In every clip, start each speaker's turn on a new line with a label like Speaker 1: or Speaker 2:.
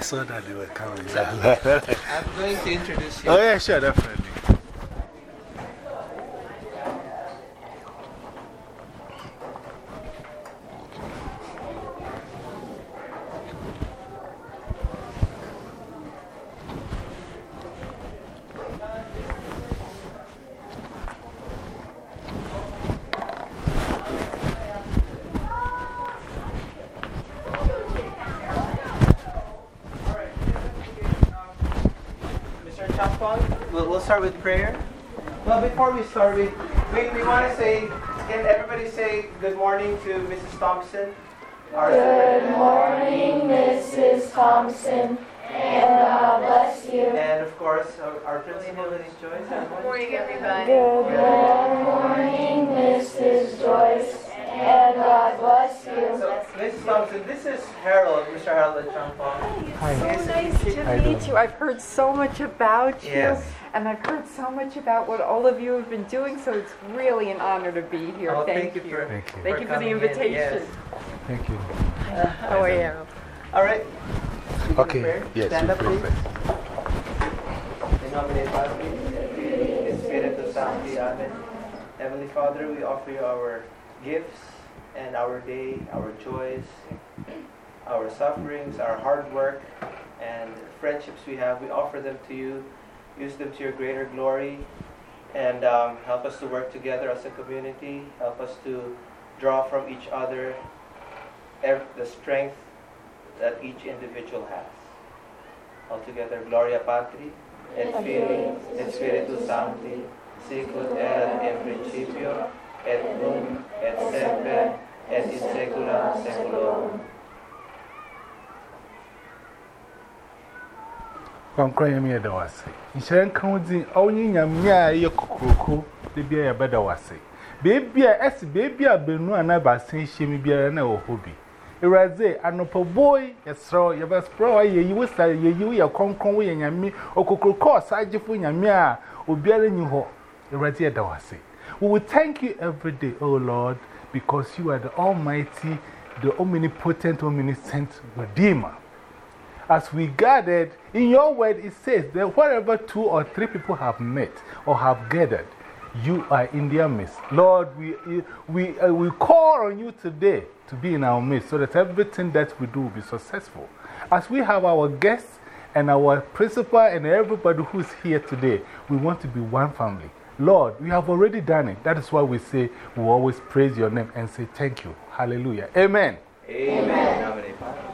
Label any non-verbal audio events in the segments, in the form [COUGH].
Speaker 1: I saw that they were coming. [LAUGHS]
Speaker 2: I'm going to introduce you.
Speaker 1: Oh, yeah, sure, definitely.
Speaker 2: Mr. Champon, we'll, we'll start with prayer. Well, before we we, we, we want to say, can everybody say good morning to Mrs. Thompson?
Speaker 3: Good morning, Mrs. Thompson, and God bless you.
Speaker 2: And of course, our, our principal, Mrs. Joyce.
Speaker 4: Good morning, everybody.
Speaker 3: Good morning, Mrs. Joyce, and God bless you.
Speaker 2: So, Mrs. Thompson, this is Harold, Mr. Harold Champon.
Speaker 4: So nice to meet you. I've heard so much about you.
Speaker 2: Yes.
Speaker 4: And I've heard so much about what all of you have been doing, so it's really an honor to be here.
Speaker 2: Oh,
Speaker 4: thank,
Speaker 2: you for,
Speaker 1: Thank you.
Speaker 4: Thank you for the
Speaker 2: coming in,
Speaker 4: invitation.
Speaker 2: yes.
Speaker 1: Thank you.
Speaker 4: Uh, oh, yeah.
Speaker 2: All right. We do
Speaker 1: Okay, yes,
Speaker 2: Stand up, please. In nomine Patri, et Filii, Spiritus Sancti. Amen. Heavenly Father, we offer you our gifts and our day, our joys, our sufferings, our hard work, and friendships we have. We offer them to you. Use them to your greater glory and um, help us to work together as a community. Help us to draw from each other the strength that each individual has. Altogether, Gloria Patri, et Filii, et Spiritus Sancti, sicut erat in principio, et nunc, et semper, et in saecula saeculorum.
Speaker 1: Kwankwan Yami Adawase. Nshiren Kaunzi, Onyi Yamiya Yokokroko, the Bia Badawase. Baby, as baby, I've been run about saying Shimmy Bia and a hobby. Eraze, an upper boy, a straw, your best pro, you will say you are Kwankwan and Yami, or Kokroko, Sajifu Yamiya, or bearing you ho. Eraze Adawase. We thank you every day, O oh Lord, because you are the Almighty, the omnipotent, omniscient Redeemer. As we gathered, in your word it says that wherever two or three people have met or have gathered, you are in their midst. Lord, we, we, uh, we call on you today to be in our midst so that everything that we do will be successful. As we have our guests and our principal and everybody who's here today, we want to be one family. Lord, we have already done it. That is why we say we always praise your name and say thank you. Hallelujah. Amen.
Speaker 2: Amen. Et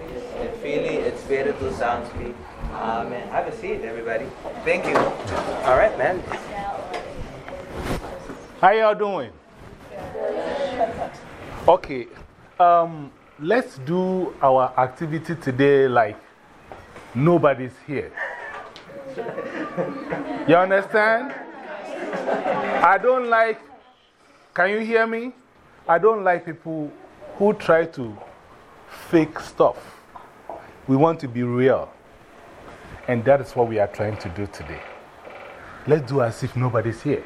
Speaker 2: Spiritus Sancti. Amen. Have a seat, everybody. Thank you. All right, man.
Speaker 1: How y'all doing? Okay, um, let's do our activity today like nobody's here. You understand? I don't like, can you hear me? I don't like people who try to fake stuff. We want to be real. And that is what we are trying to do today. Let's do as if nobody's here.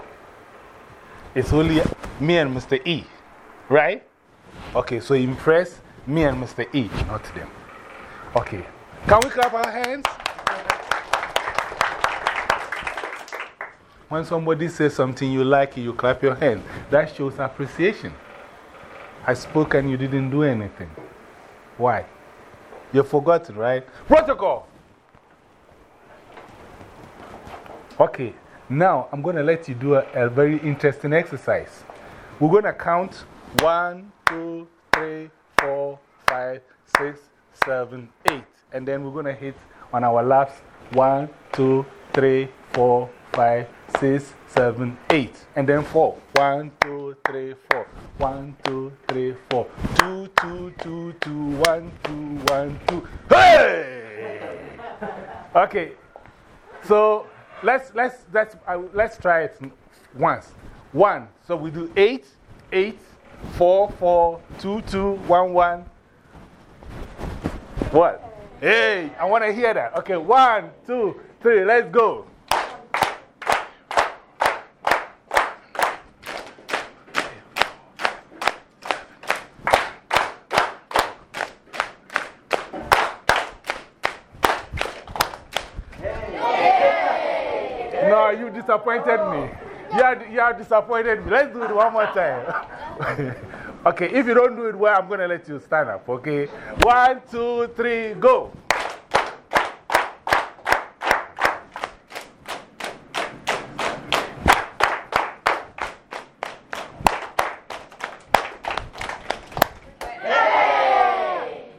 Speaker 1: It's only me and Mr. E, right? Okay, so impress me and Mr. E, not them. Okay, can we clap our hands? When somebody says something you like, you clap your hand. That shows appreciation. I spoke and you didn't do anything. Why? You forgot, right? Protocol! Okay, now I'm going to let you do a, a very interesting exercise. We're going to count one, two, three, four, five, six, seven, eight. And then we're going to hit on our laps one, two, three, four, five, six, seven, eight. And then four. One, two, three, four. One, two, three, four. Two, two, two, two, one, two, one, two. Hey! Okay. So let's, let's, let's, uh, let's try it once. One. So we do eight, eight, four, four, two, two, one, one. What? Hey, I want to hear that. Okay, one, two, three, let's go. Disappointed me. You have, you disappointed me. Let's do it one more time. [LAUGHS] okay, if you don't do it well, I'm going to let you stand up. Okay? One, two, three, go.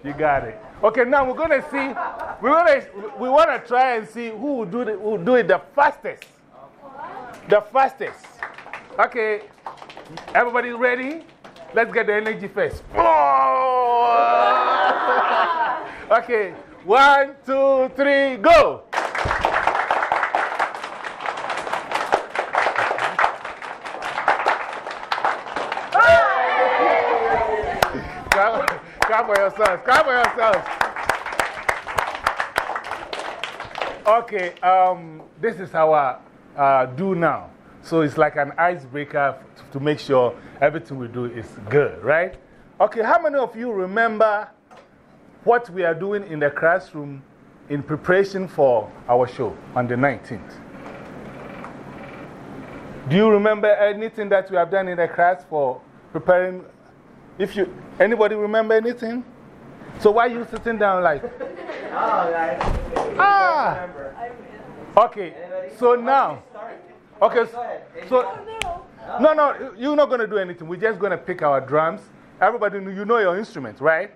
Speaker 1: You got it. Okay, now we're going to see, we're gonna, we want to try and see who will do, the, who will do it the fastest. The fastest. Okay, everybody ready? Let's get the energy first. okay, one, two, three, go. For yourselves. For yourselves. Okay, um, this is our uh, do now. So it's like an icebreaker to make sure everything we do is good, right? Okay, how many of you remember what we are doing in the classroom in preparation for our show on the 19th? Do you remember anything that we have done in the class for preparing? If you, anybody remember anything? So why are you sitting down like? [LAUGHS]
Speaker 2: Oh, guys.
Speaker 1: Ah! Okay, so now, okay, so, no, no, you're not going to do anything. We're just going to pick our drums. Everybody, you know your instrument, right?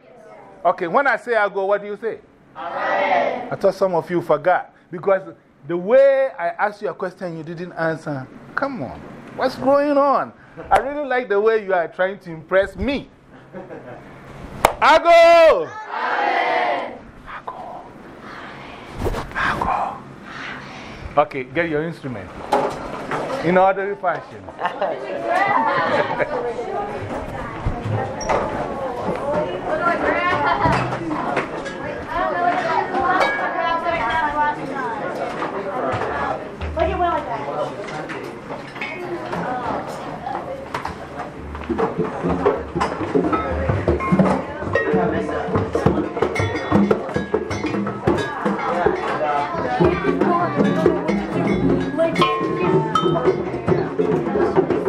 Speaker 1: Okay, when I say I go, what do you say? Amen. I thought some of you forgot because the way I asked you a question, you didn't answer. Come on, what's going on? I really like the way you are trying to impress me. I go! Amen. I go. I go. Okay, get your instrument. In orderly fashion. [LAUGHS]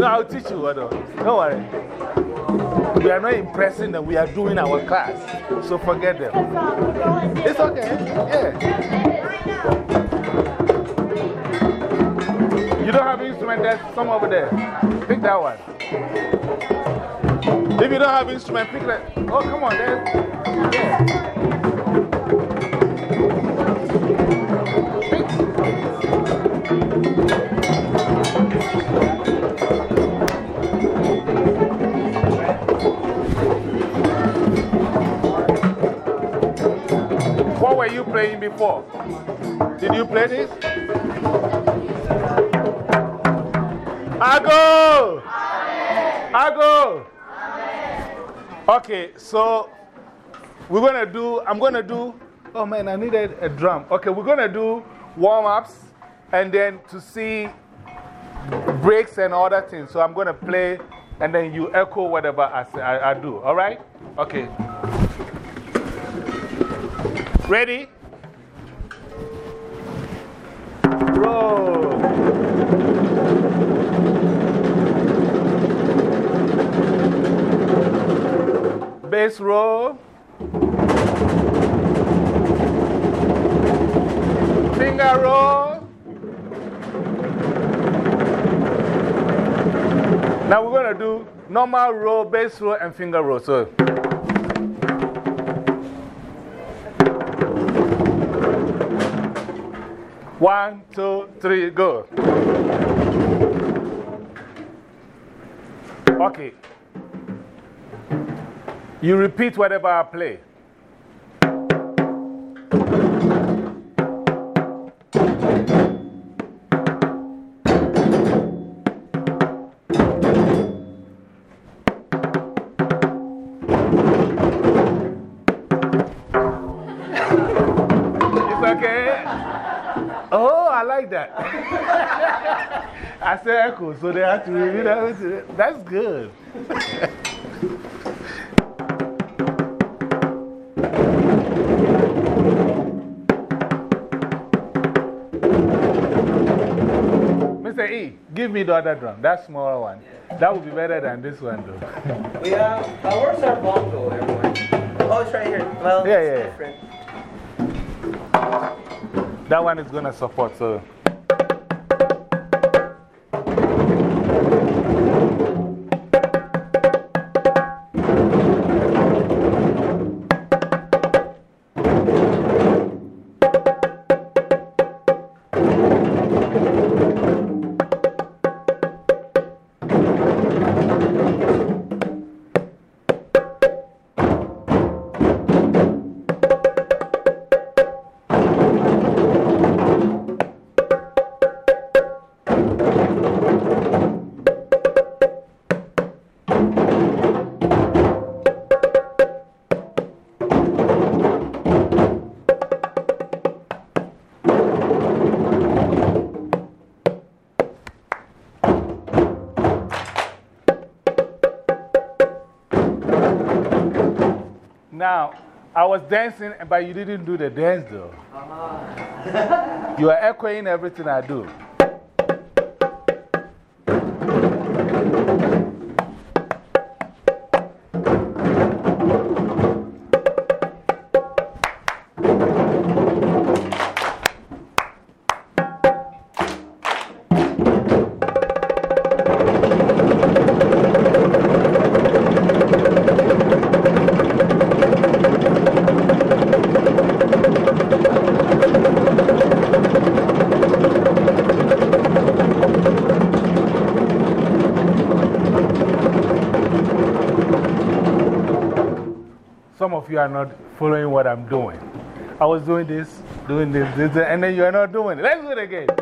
Speaker 1: I'll teach you. What, don't worry. We are not impressing them, we are doing our class. So forget them. It's okay. Yeah. You don't have instrument, there's some over there. Pick that one. If you don't have instrument, pick that. Oh, come on, there's. Yeah. What were you playing before? Did you play this? I go! I go! Okay, so we're going to do, I'm going to do, oh man, I needed a drum. Okay, we're going to do warm ups and then to see breaks and other things. So I'm going to play and then you echo whatever I, say, I, I do. All right? Okay. Ready? Roll. Bass roll. Finger roll. Now we're going to do normal roll, bass roll, and finger roll. So. One, two, three, go. Okay. You repeat whatever I play. I said echo, so they have to repeat everything. That's good. [LAUGHS] Mr. E, give me the other drum, that smaller one. That would be better than this one, though. [LAUGHS]
Speaker 2: We have, uh, where's our bongo, everyone? Oh, it's right here. Well,
Speaker 1: yeah, yeah.
Speaker 2: different.
Speaker 1: that one is going to support, so. Was dancing, but you didn't do the dance, though. You are echoing everything I do. Are not following what I'm doing. I was doing this, doing this, this, and then you are not doing it. Let's do it again.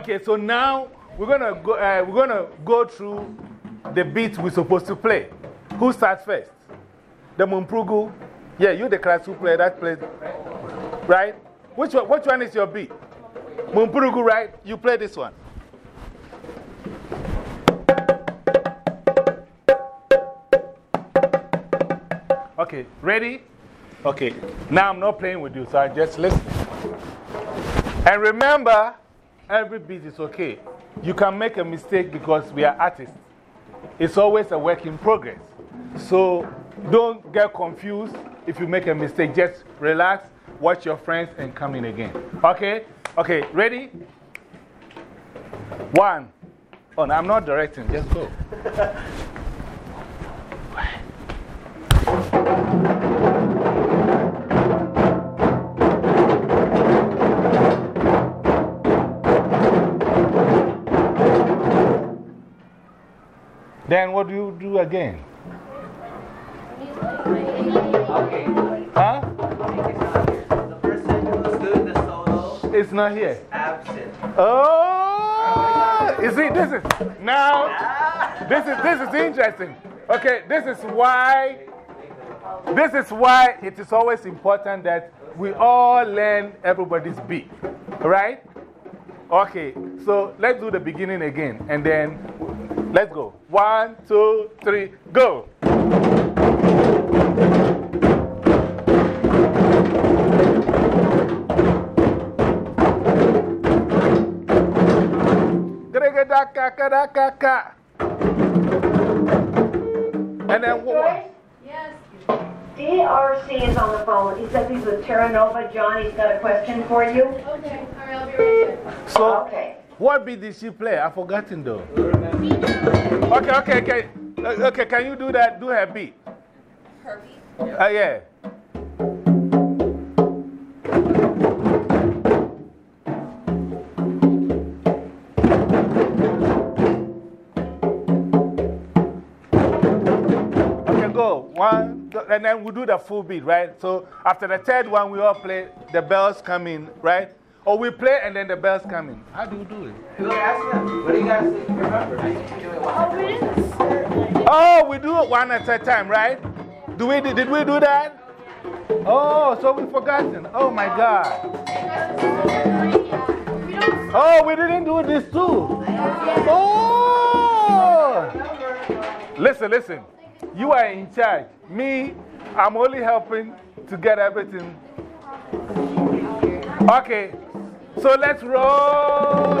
Speaker 1: Okay, so now we're gonna go, uh, we're gonna go through the beats we're supposed to play. Who starts first? The Mumprugu? Yeah, you the class who play that plays. Right? Which one, which one is your beat? Mumprugu, right? You play this one. Okay, ready? Okay, now I'm not playing with you, so I'm just listening. And remember, every beat is okay. You can make a mistake because we are artists. It's always a work in progress. So don't get confused if you make a mistake. Just relax, watch your friends, and come in again. Okay? Okay, ready? One. Oh, no, I'm not directing, just go. [LAUGHS] Then what do you do again?
Speaker 2: Okay.
Speaker 1: Huh?
Speaker 2: The person who's doing the solo
Speaker 1: It's not here.
Speaker 2: absent.
Speaker 1: Oh! You see, this is now, this is, this is interesting. Okay, this is why, this is why it is always important that we all learn everybody's beat. Right? Okay, so let's do the beginning again and then let's go. One, two, three, go. Gregadakakadakaka. And then what?
Speaker 5: Yes. DRC is on the phone. He says he's with Terra Nova. John, he's got a question for you.
Speaker 3: Okay, all right, I'll be right there.
Speaker 1: So,
Speaker 5: Okay.
Speaker 1: What beat did she play? I've forgotten though. Okay, okay, okay. Uh, Okay, can you do that? Do her beat.
Speaker 3: Her beat?
Speaker 1: Oh, yeah. Okay, go. One, and then we do the full beat, right? So after the third one, we all play, the bells come in, right? Or we play and then the bells come in. How do you do it?
Speaker 2: Look, ask them. What do you guys remember? I used to do
Speaker 3: Oh, we didn't start like
Speaker 1: Oh, we do it one at a time, right? Do we, did we do that? Oh, so we've forgotten. Oh my God. Oh, we didn't do this too. Oh! Listen, listen. You are in charge. Me, I'm only helping to get everything. Okay, so let's roll.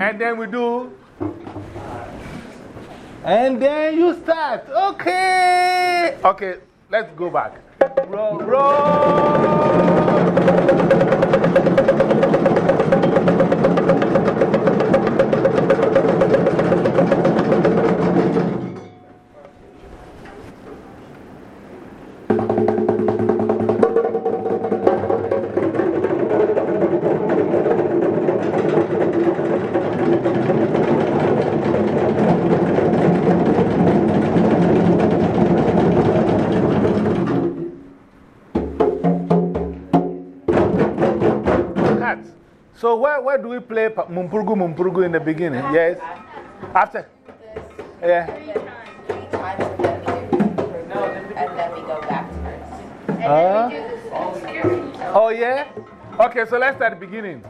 Speaker 1: And then we do. And then you start. Okay. Okay, let's go back. Roll, roll. So, where, where do we play Mumpurugu Mumpurugu in the beginning? Yes? After? Yeah.
Speaker 6: three times and then we do, and then we go back first.
Speaker 1: Uh, oh, yeah? Okay, so let's start the beginning.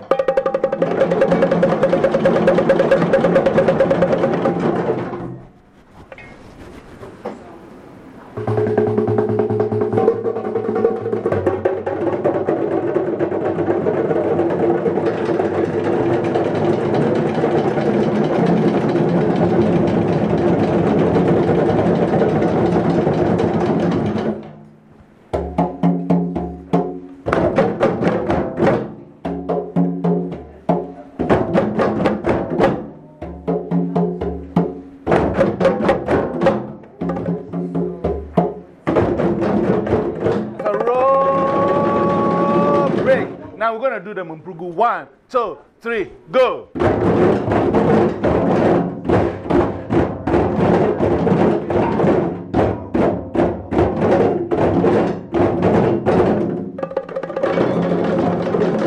Speaker 1: Do the Mumpurugu. One, two, three, go.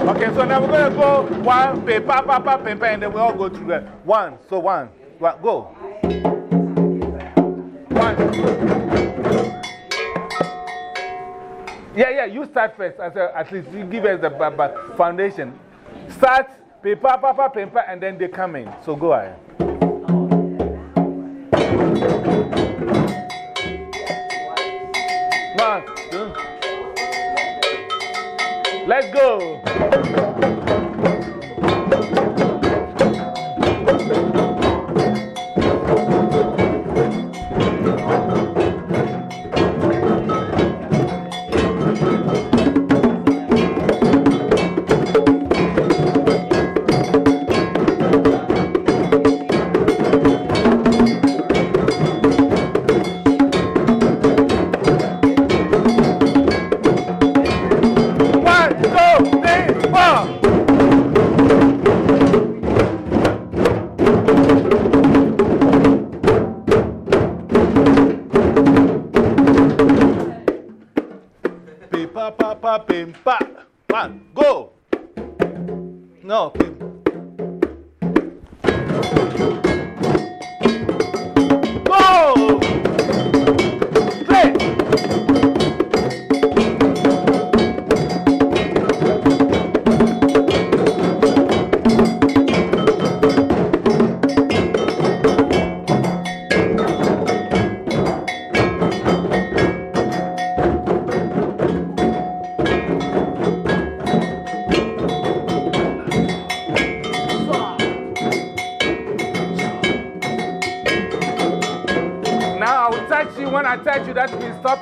Speaker 1: Okay, so now we're going to go one, pay, pa, pa, pa, pay, pay, and then we all go through that. One, so one, one go. One. Yeah, you start first. As a, at least you give us the foundation. Start, paper, paper, paper, and then they come in. So go ahead. One, two. Let's go.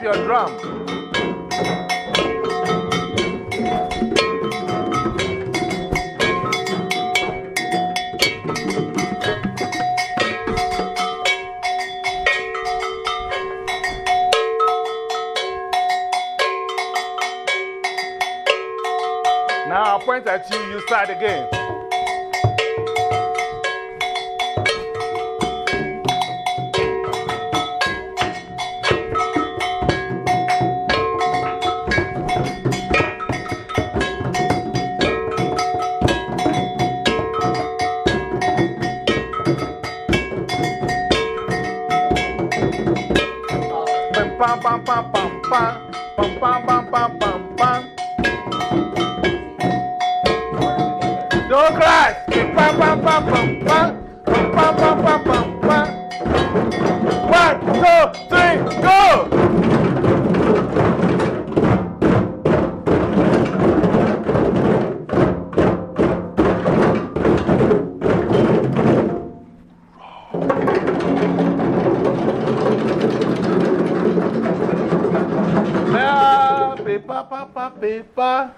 Speaker 1: Your drum. Pam pam pam pam pam, pam pam pam pam pam. Do right. Pam pam pam pam pam, pam pam pam Douglas! 吧。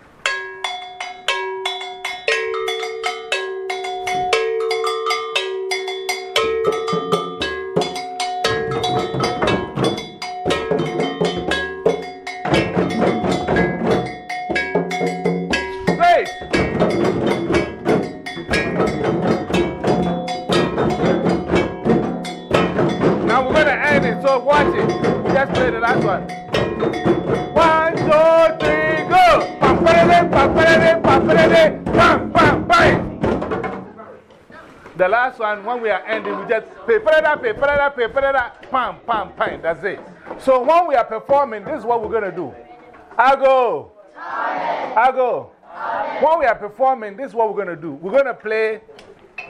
Speaker 1: One, when we are ending, we just pay, parada, pay, parada, pay, parada, pam, pam, pam. That's it. So when we are performing, this is what we're going to do. I go. I go. When we are performing, this is what we're going to do. We're going to play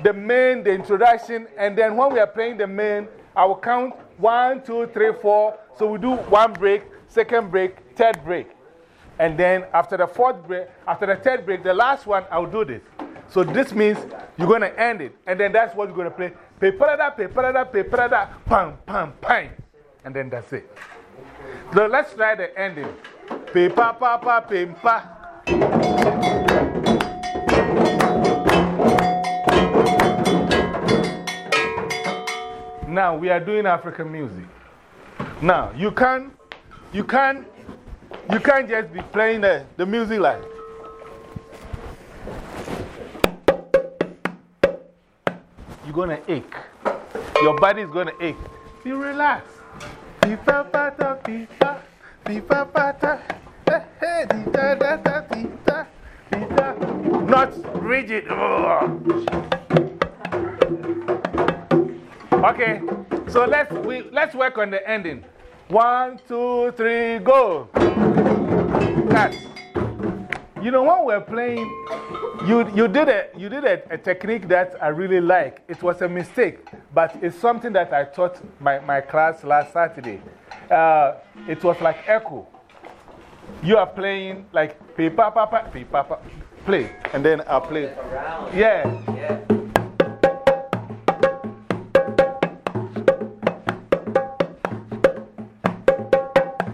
Speaker 1: the main, the introduction, and then when we are playing the main, I will count one, two, three, four. So we do one break, second break, third break. And then after the fourth break, after the third break, the last one, I'll do this. So this means you're going to end it. And then that's what you're going to play. Peparada, peparada, peparada, pam, pam, pam. And then that's it. So let's try the ending. Pe pa pa pa pe pa. Now we are doing African music. Now you can't, you can't, you can't just be playing the, the music like. going to ache. Your body is going to ache. You relax. Eh, eh, Not rigid. Okay, so let's, we, let's work on the ending. One, two, three, go. Cut. You know, when we're playing, you, you did, a, you did a, a technique that I really like. It was a mistake, but it's something that I taught my, my class last Saturday. Uh, it was like echo. You are playing like pe pa pa pa, pe pa pa, play, and then I'll play.
Speaker 2: Around.
Speaker 1: Yeah.
Speaker 2: Yeah.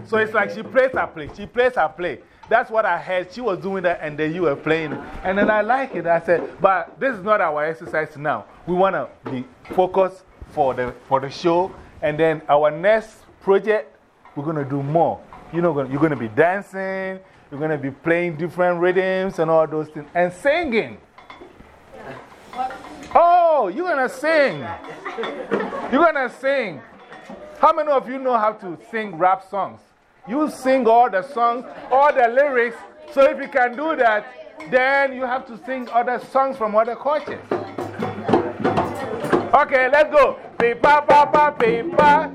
Speaker 1: So it's like she plays her play. She plays her play. That's what I heard. She was doing that, and then you were playing. And then I like it. I said, but this is not our exercise now. We want to be focused for the, for the show. And then our next project, we're going to do more. You know, you're going to be dancing, you're going to be playing different rhythms and all those things, and singing. Oh, you're going to sing. You're going to sing. How many of you know how to sing rap songs? You sing all the songs, all the lyrics. So if you can do that, then you have to sing other songs from other cultures. Okay, let's go. Pe pa pa pa pe pa.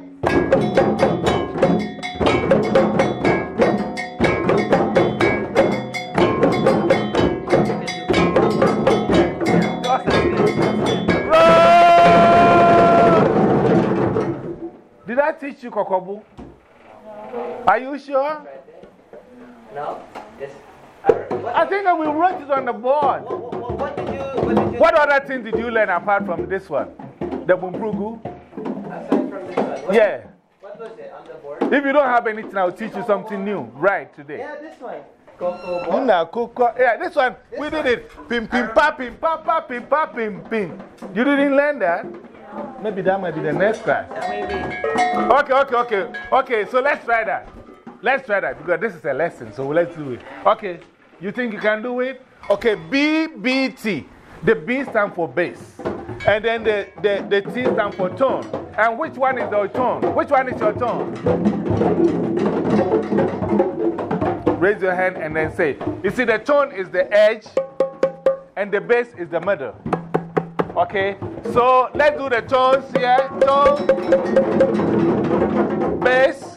Speaker 1: Roll! Did I teach you Kokobu? Are you sure?
Speaker 2: No? Yes. I,
Speaker 1: think that we wrote it on the board.
Speaker 2: what, what, what did you, what did
Speaker 1: What other thing did you learn apart from this one? The Bumbrugu?
Speaker 2: aside from this one,
Speaker 1: Yeah.
Speaker 2: what was it on the board?
Speaker 1: If you don't have anything, I'll teach you something new right today.
Speaker 2: Yeah, this one. Coco ball.
Speaker 1: Una Coco. Yeah, this one, we did it. Pim, pim, pa, pim, pa, pa, pim, pa, pim, pim. You didn't learn that? Maybe that might be the next class.
Speaker 2: That may be.
Speaker 1: Okay, okay, okay. Okay, so let's try that. Let's try that because this is a lesson, so let's do it. Okay, you think you can do it? Okay, BBT. The B stands for bass. And then the, the, the T stands for tone. And which one is your tone? Which one is your tone? Raise your hand and then say. You see, the tone is the edge, and the bass is the middle. Okay? So let's do the tones here. Tone, bass.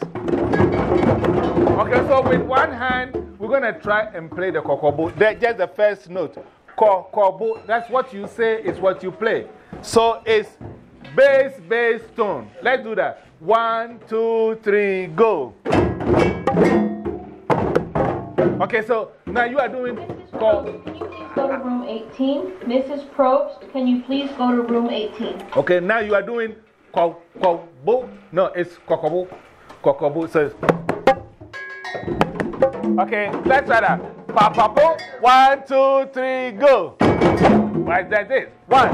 Speaker 1: Okay, so with one hand, we're going to try and play the kokobo. Just the first note. Kokobo. That's what you say, is what you play. So it's bass, bass, tone. Let's do that. One, two, three, go. Okay, so now you are doing.
Speaker 5: Please go to room 18? Mrs. Probst, can you please go to room 18?
Speaker 1: Okay, now you are doing kokobo. No, it's kokobo. Kokobo says. Okay, let's try that. Papapo. One, two, three, go. Right, that's this? One,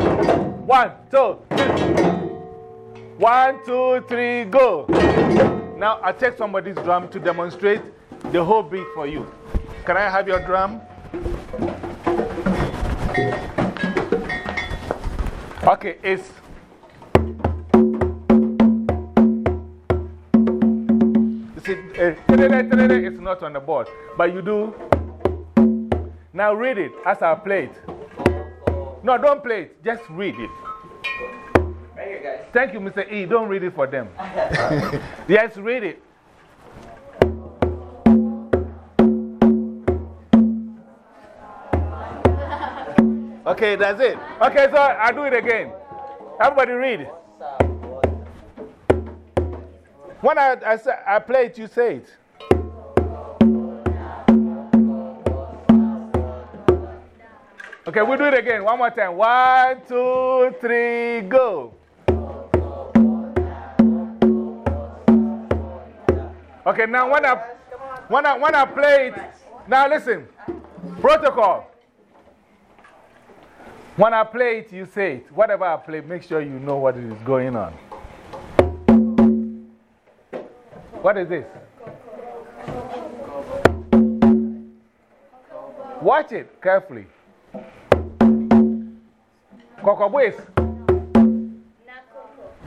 Speaker 1: one, two, three. One, two, three, go. Now I take somebody's drum to demonstrate the whole beat for you. Can I have your drum? Okay, it's. You see, uh, it's not on the board, but you do. Now read it as I play it. No, don't play it, just read it.
Speaker 2: Right here, guys.
Speaker 1: Thank you, Mr. E. Don't read it for them. [LAUGHS] yes, read it. Okay, that's it. Okay, so I'll do it again. Everybody read. When I, I, I play it, you say it. Okay, we'll do it again. One more time. One, two, three, go. Okay, now when I, when I, when I play it, now listen. Protocol. When I play it, you say it. Whatever I play, make sure you know what is going on. What is this? Watch it carefully. Kokobo is.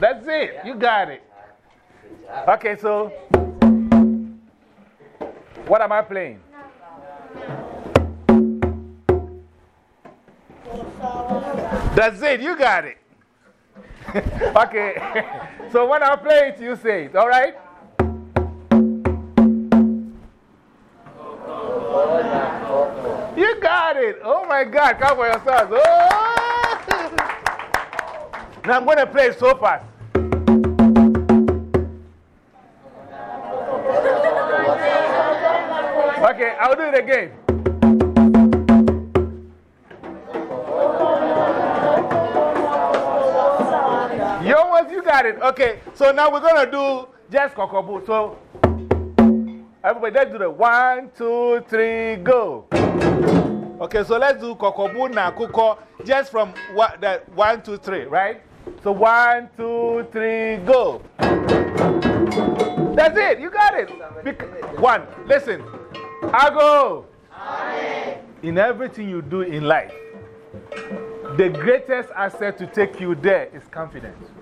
Speaker 1: That's it. You got it. Okay, so what am I playing? That's it. You got it. [LAUGHS] okay. [LAUGHS] so when I play it, you say it. All right? You got it. Oh my God. Come for yourselves. Now I'm going to play it so fast. Okay, I'll do it again. Got it. Okay, so now we're going to do just kokobu. So, everybody, let's do the one, two, three, go. Okay, so let's do kokobu na kuko just from what, that one, two, three, right? So, one, two, three, go. That's it, you got it. Bec one, listen. I go. In everything you do in life, the greatest asset to take you there is confidence.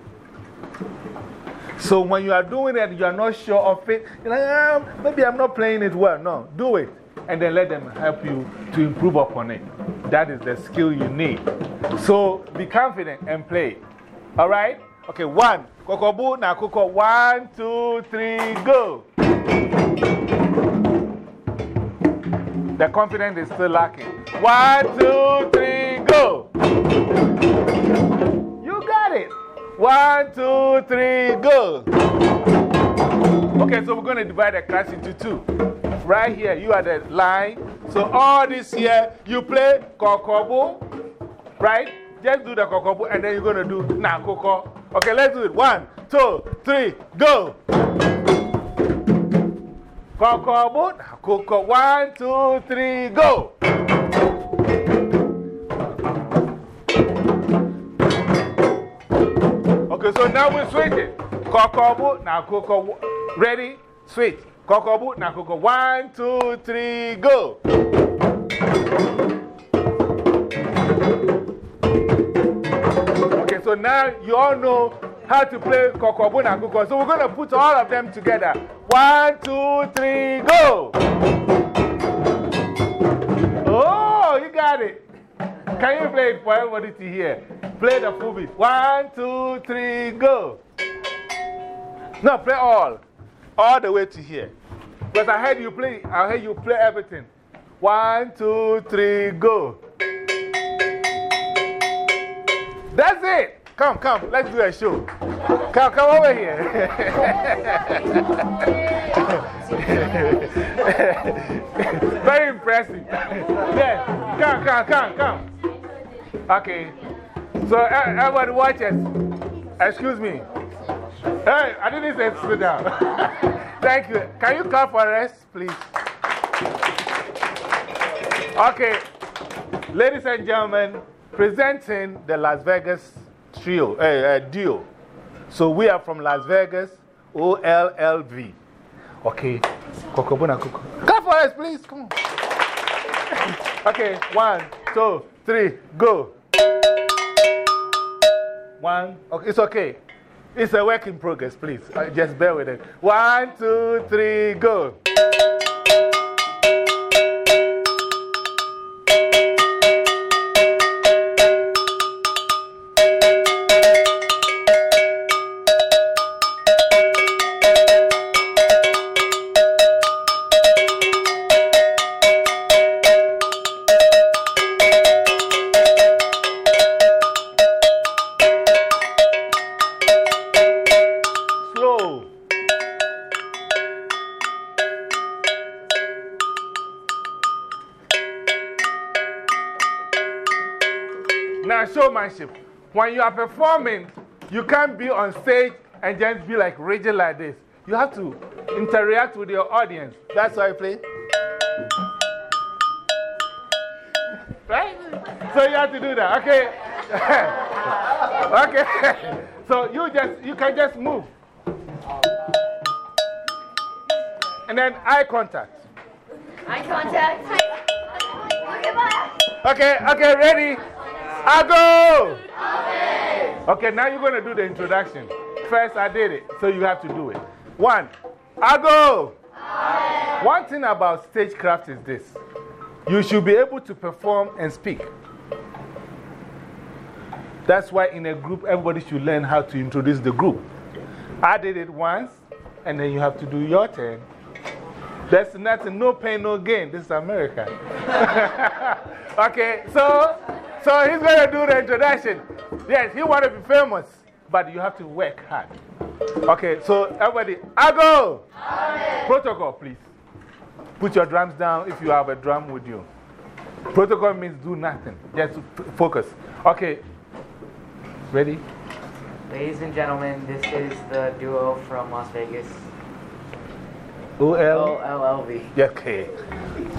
Speaker 1: So when you are doing it, you are not sure of it, you're like, ah, maybe I'm not playing it well. No, do it. And then let them help you to improve upon it. That is the skill you need. So be confident and play. All right? Okay, one. Kokobu na koko. One, two, three, go. The confidence is still lacking. One, two, three, go. One, two, three, go. Okay, so we're going to divide the class into two. Right here, you are the line. So all this here, you play kokobu, right? Just do the kokobu and then you're going to do na koko. Okay, let's do it. One, two, three, go. Kokobu, na koko. One, two, three, go. So now we switch it. Kokobu now koko. Ready? Switch. Kokobu now koko. One, two, three, go. Okay, so now you all know how to play kokobu na koko. So we're going to put all of them together. One, two, three, go. Oh, you got it. Can you play it for everybody to hear? Play the full beat. One, two, three, go. No, play all. All the way to here. Because I heard you play, I heard you play everything. One, two, three, go. That's it. Come, come, let's do a show. Come, come over here. [LAUGHS] Very impressive. [LAUGHS] Yes, come, come, come, come. Okay. So, everybody watch us. Excuse me. Hey, I didn't say sit down. [LAUGHS] Thank you. Can you clap for us, please? Okay. Ladies and gentlemen, presenting the Las Vegas trio, uh, uh, duo. So we are from Las Vegas, OLLV. Okay. Clap for us, please. Come on. Okay. One, two, three, go. One. Okay, it's okay. It's a work in progress, please. Uh, just bear with it. One, two, three, go. When you are performing, you can't be on stage and just be like raging like this. You have to interact with your audience. That's why I play. Right? So you have to do that, okay? [LAUGHS] okay. [LAUGHS] so you just, you can just move. And then eye contact.
Speaker 3: Eye contact. Look at my.
Speaker 1: Okay, okay, ready? I go. Okay, now you're going to do the introduction. First, I did it, so you have to do it. One, I go. One thing about stagecraft is this you should be able to perform and speak. That's why, in a group, everybody should learn how to introduce the group. I did it once, and then you have to do your turn. There's nothing, no pain, no gain. This is America. [LAUGHS] okay, so, so he's going to do the introduction. Yes, he want to be famous, but you have to work hard. Okay, so everybody, I go. Protocol, please. Put your drums down if you have a drum with you. Protocol means do nothing, just focus. Okay, ready?
Speaker 7: Ladies and gentlemen, this is the duo from Las Vegas.
Speaker 1: OL.
Speaker 7: OLLV.
Speaker 1: Yeah, Okay.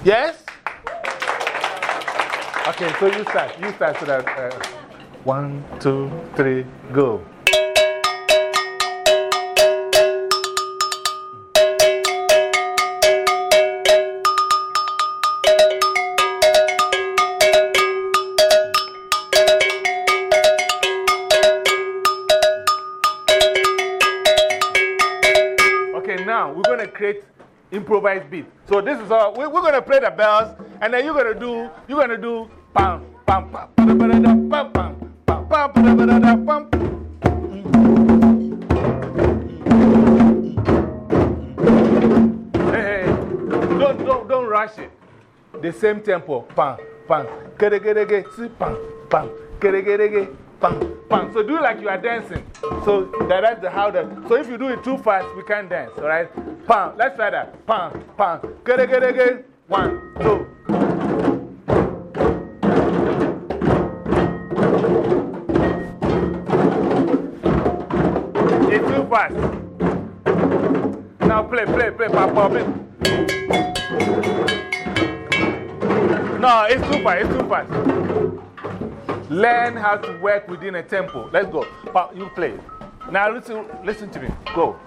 Speaker 1: Yes? Okay, so you start. You start so that. Uh, one, two, three, go. Okay, now we're going to create improvised beat. So this is all, we, we're going to play the bells, and then you're going to do, you're going to do pam, pam, pam, pam, pam, pam, pam, pam, pam, pam, pam, don't, don't, don't rush it. The same tempo, pam, pam, gere, gere, gere, si, pam, pam, gere, gere, gere, pam, pam. So do it like you are dancing. So that, that's the how the. So if you do it too fast, we can't dance, all right? Pam, let's try that. Pam, pam, gere, gere, gere. One, two. It's too fast. Now play, play, play, pam, pam, play. No, it's too fast, it's too fast. Learn how to work within a tempo. Let's go. You play. Now listen, listen to me. Go.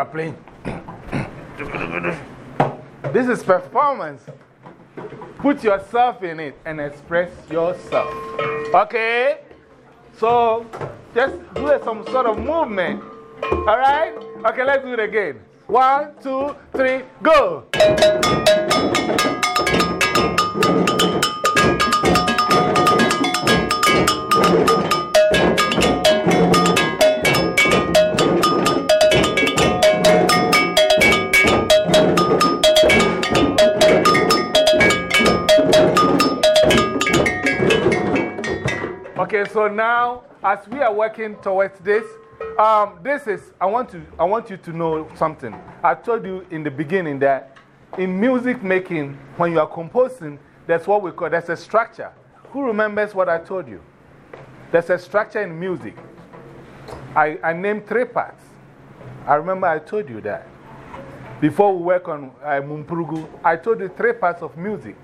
Speaker 1: Are playing. this is performance. Put yourself in it and express yourself. Okay? So just do some sort of movement. All right? Okay, let's do it again. One, two, three, go. So now as we are working towards this, um, this is, I want, to, I want you to know something. I told you in the beginning that in music making, when you are composing, that's what we call, that's a structure. Who remembers what I told you? There's a structure in music. I, I named three parts. I remember I told you that. Before we work on uh, Mumpurugu, I told you three parts of music.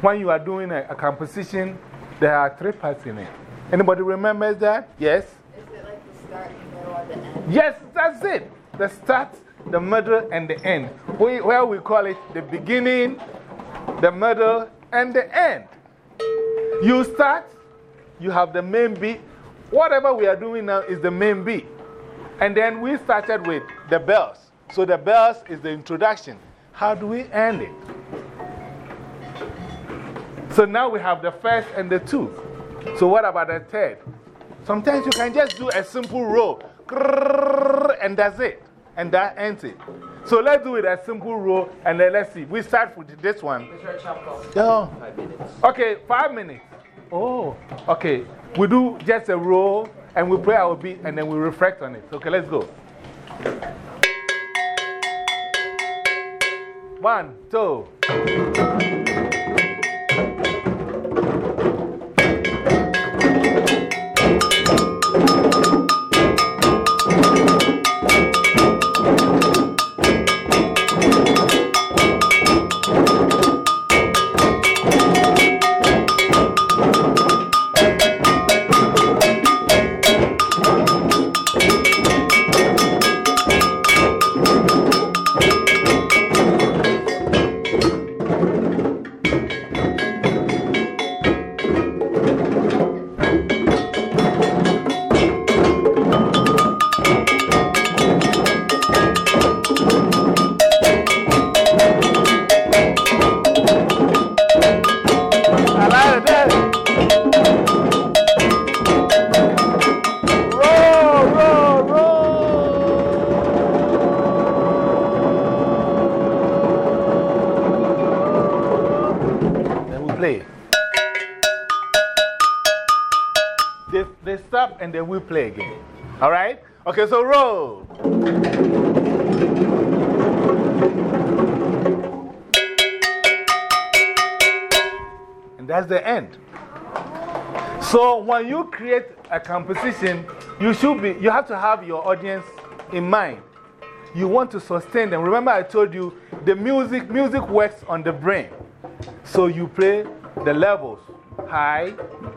Speaker 1: When you are doing a, a composition, there are three parts in it. Anybody remembers that? Yes?
Speaker 6: Is it like the start, the middle, or the end?
Speaker 1: Yes, that's it. The start, the middle, and the end. We, where we call it the beginning, the middle, and the end. You start, you have the main beat. Whatever we are doing now is the main beat. And then we started with the bells. So the bells is the introduction. How do we end it? So now we have the first and the two. So what about the third? Sometimes you can just do a simple roll, and that's it. And that ends it. So let's do it a simple roll, and then let's see. We start with this one. Oh.
Speaker 2: Five minutes.
Speaker 1: Okay, five minutes. Oh, okay. We do just a roll, and we play our beat, and then we reflect on it. Okay, let's go. One, two. Okay, so roll. And that's the end. So when you create a composition, you should be, you have to have your audience in mind. You want to sustain them. Remember, I told you the music, music works on the brain. So you play the levels high,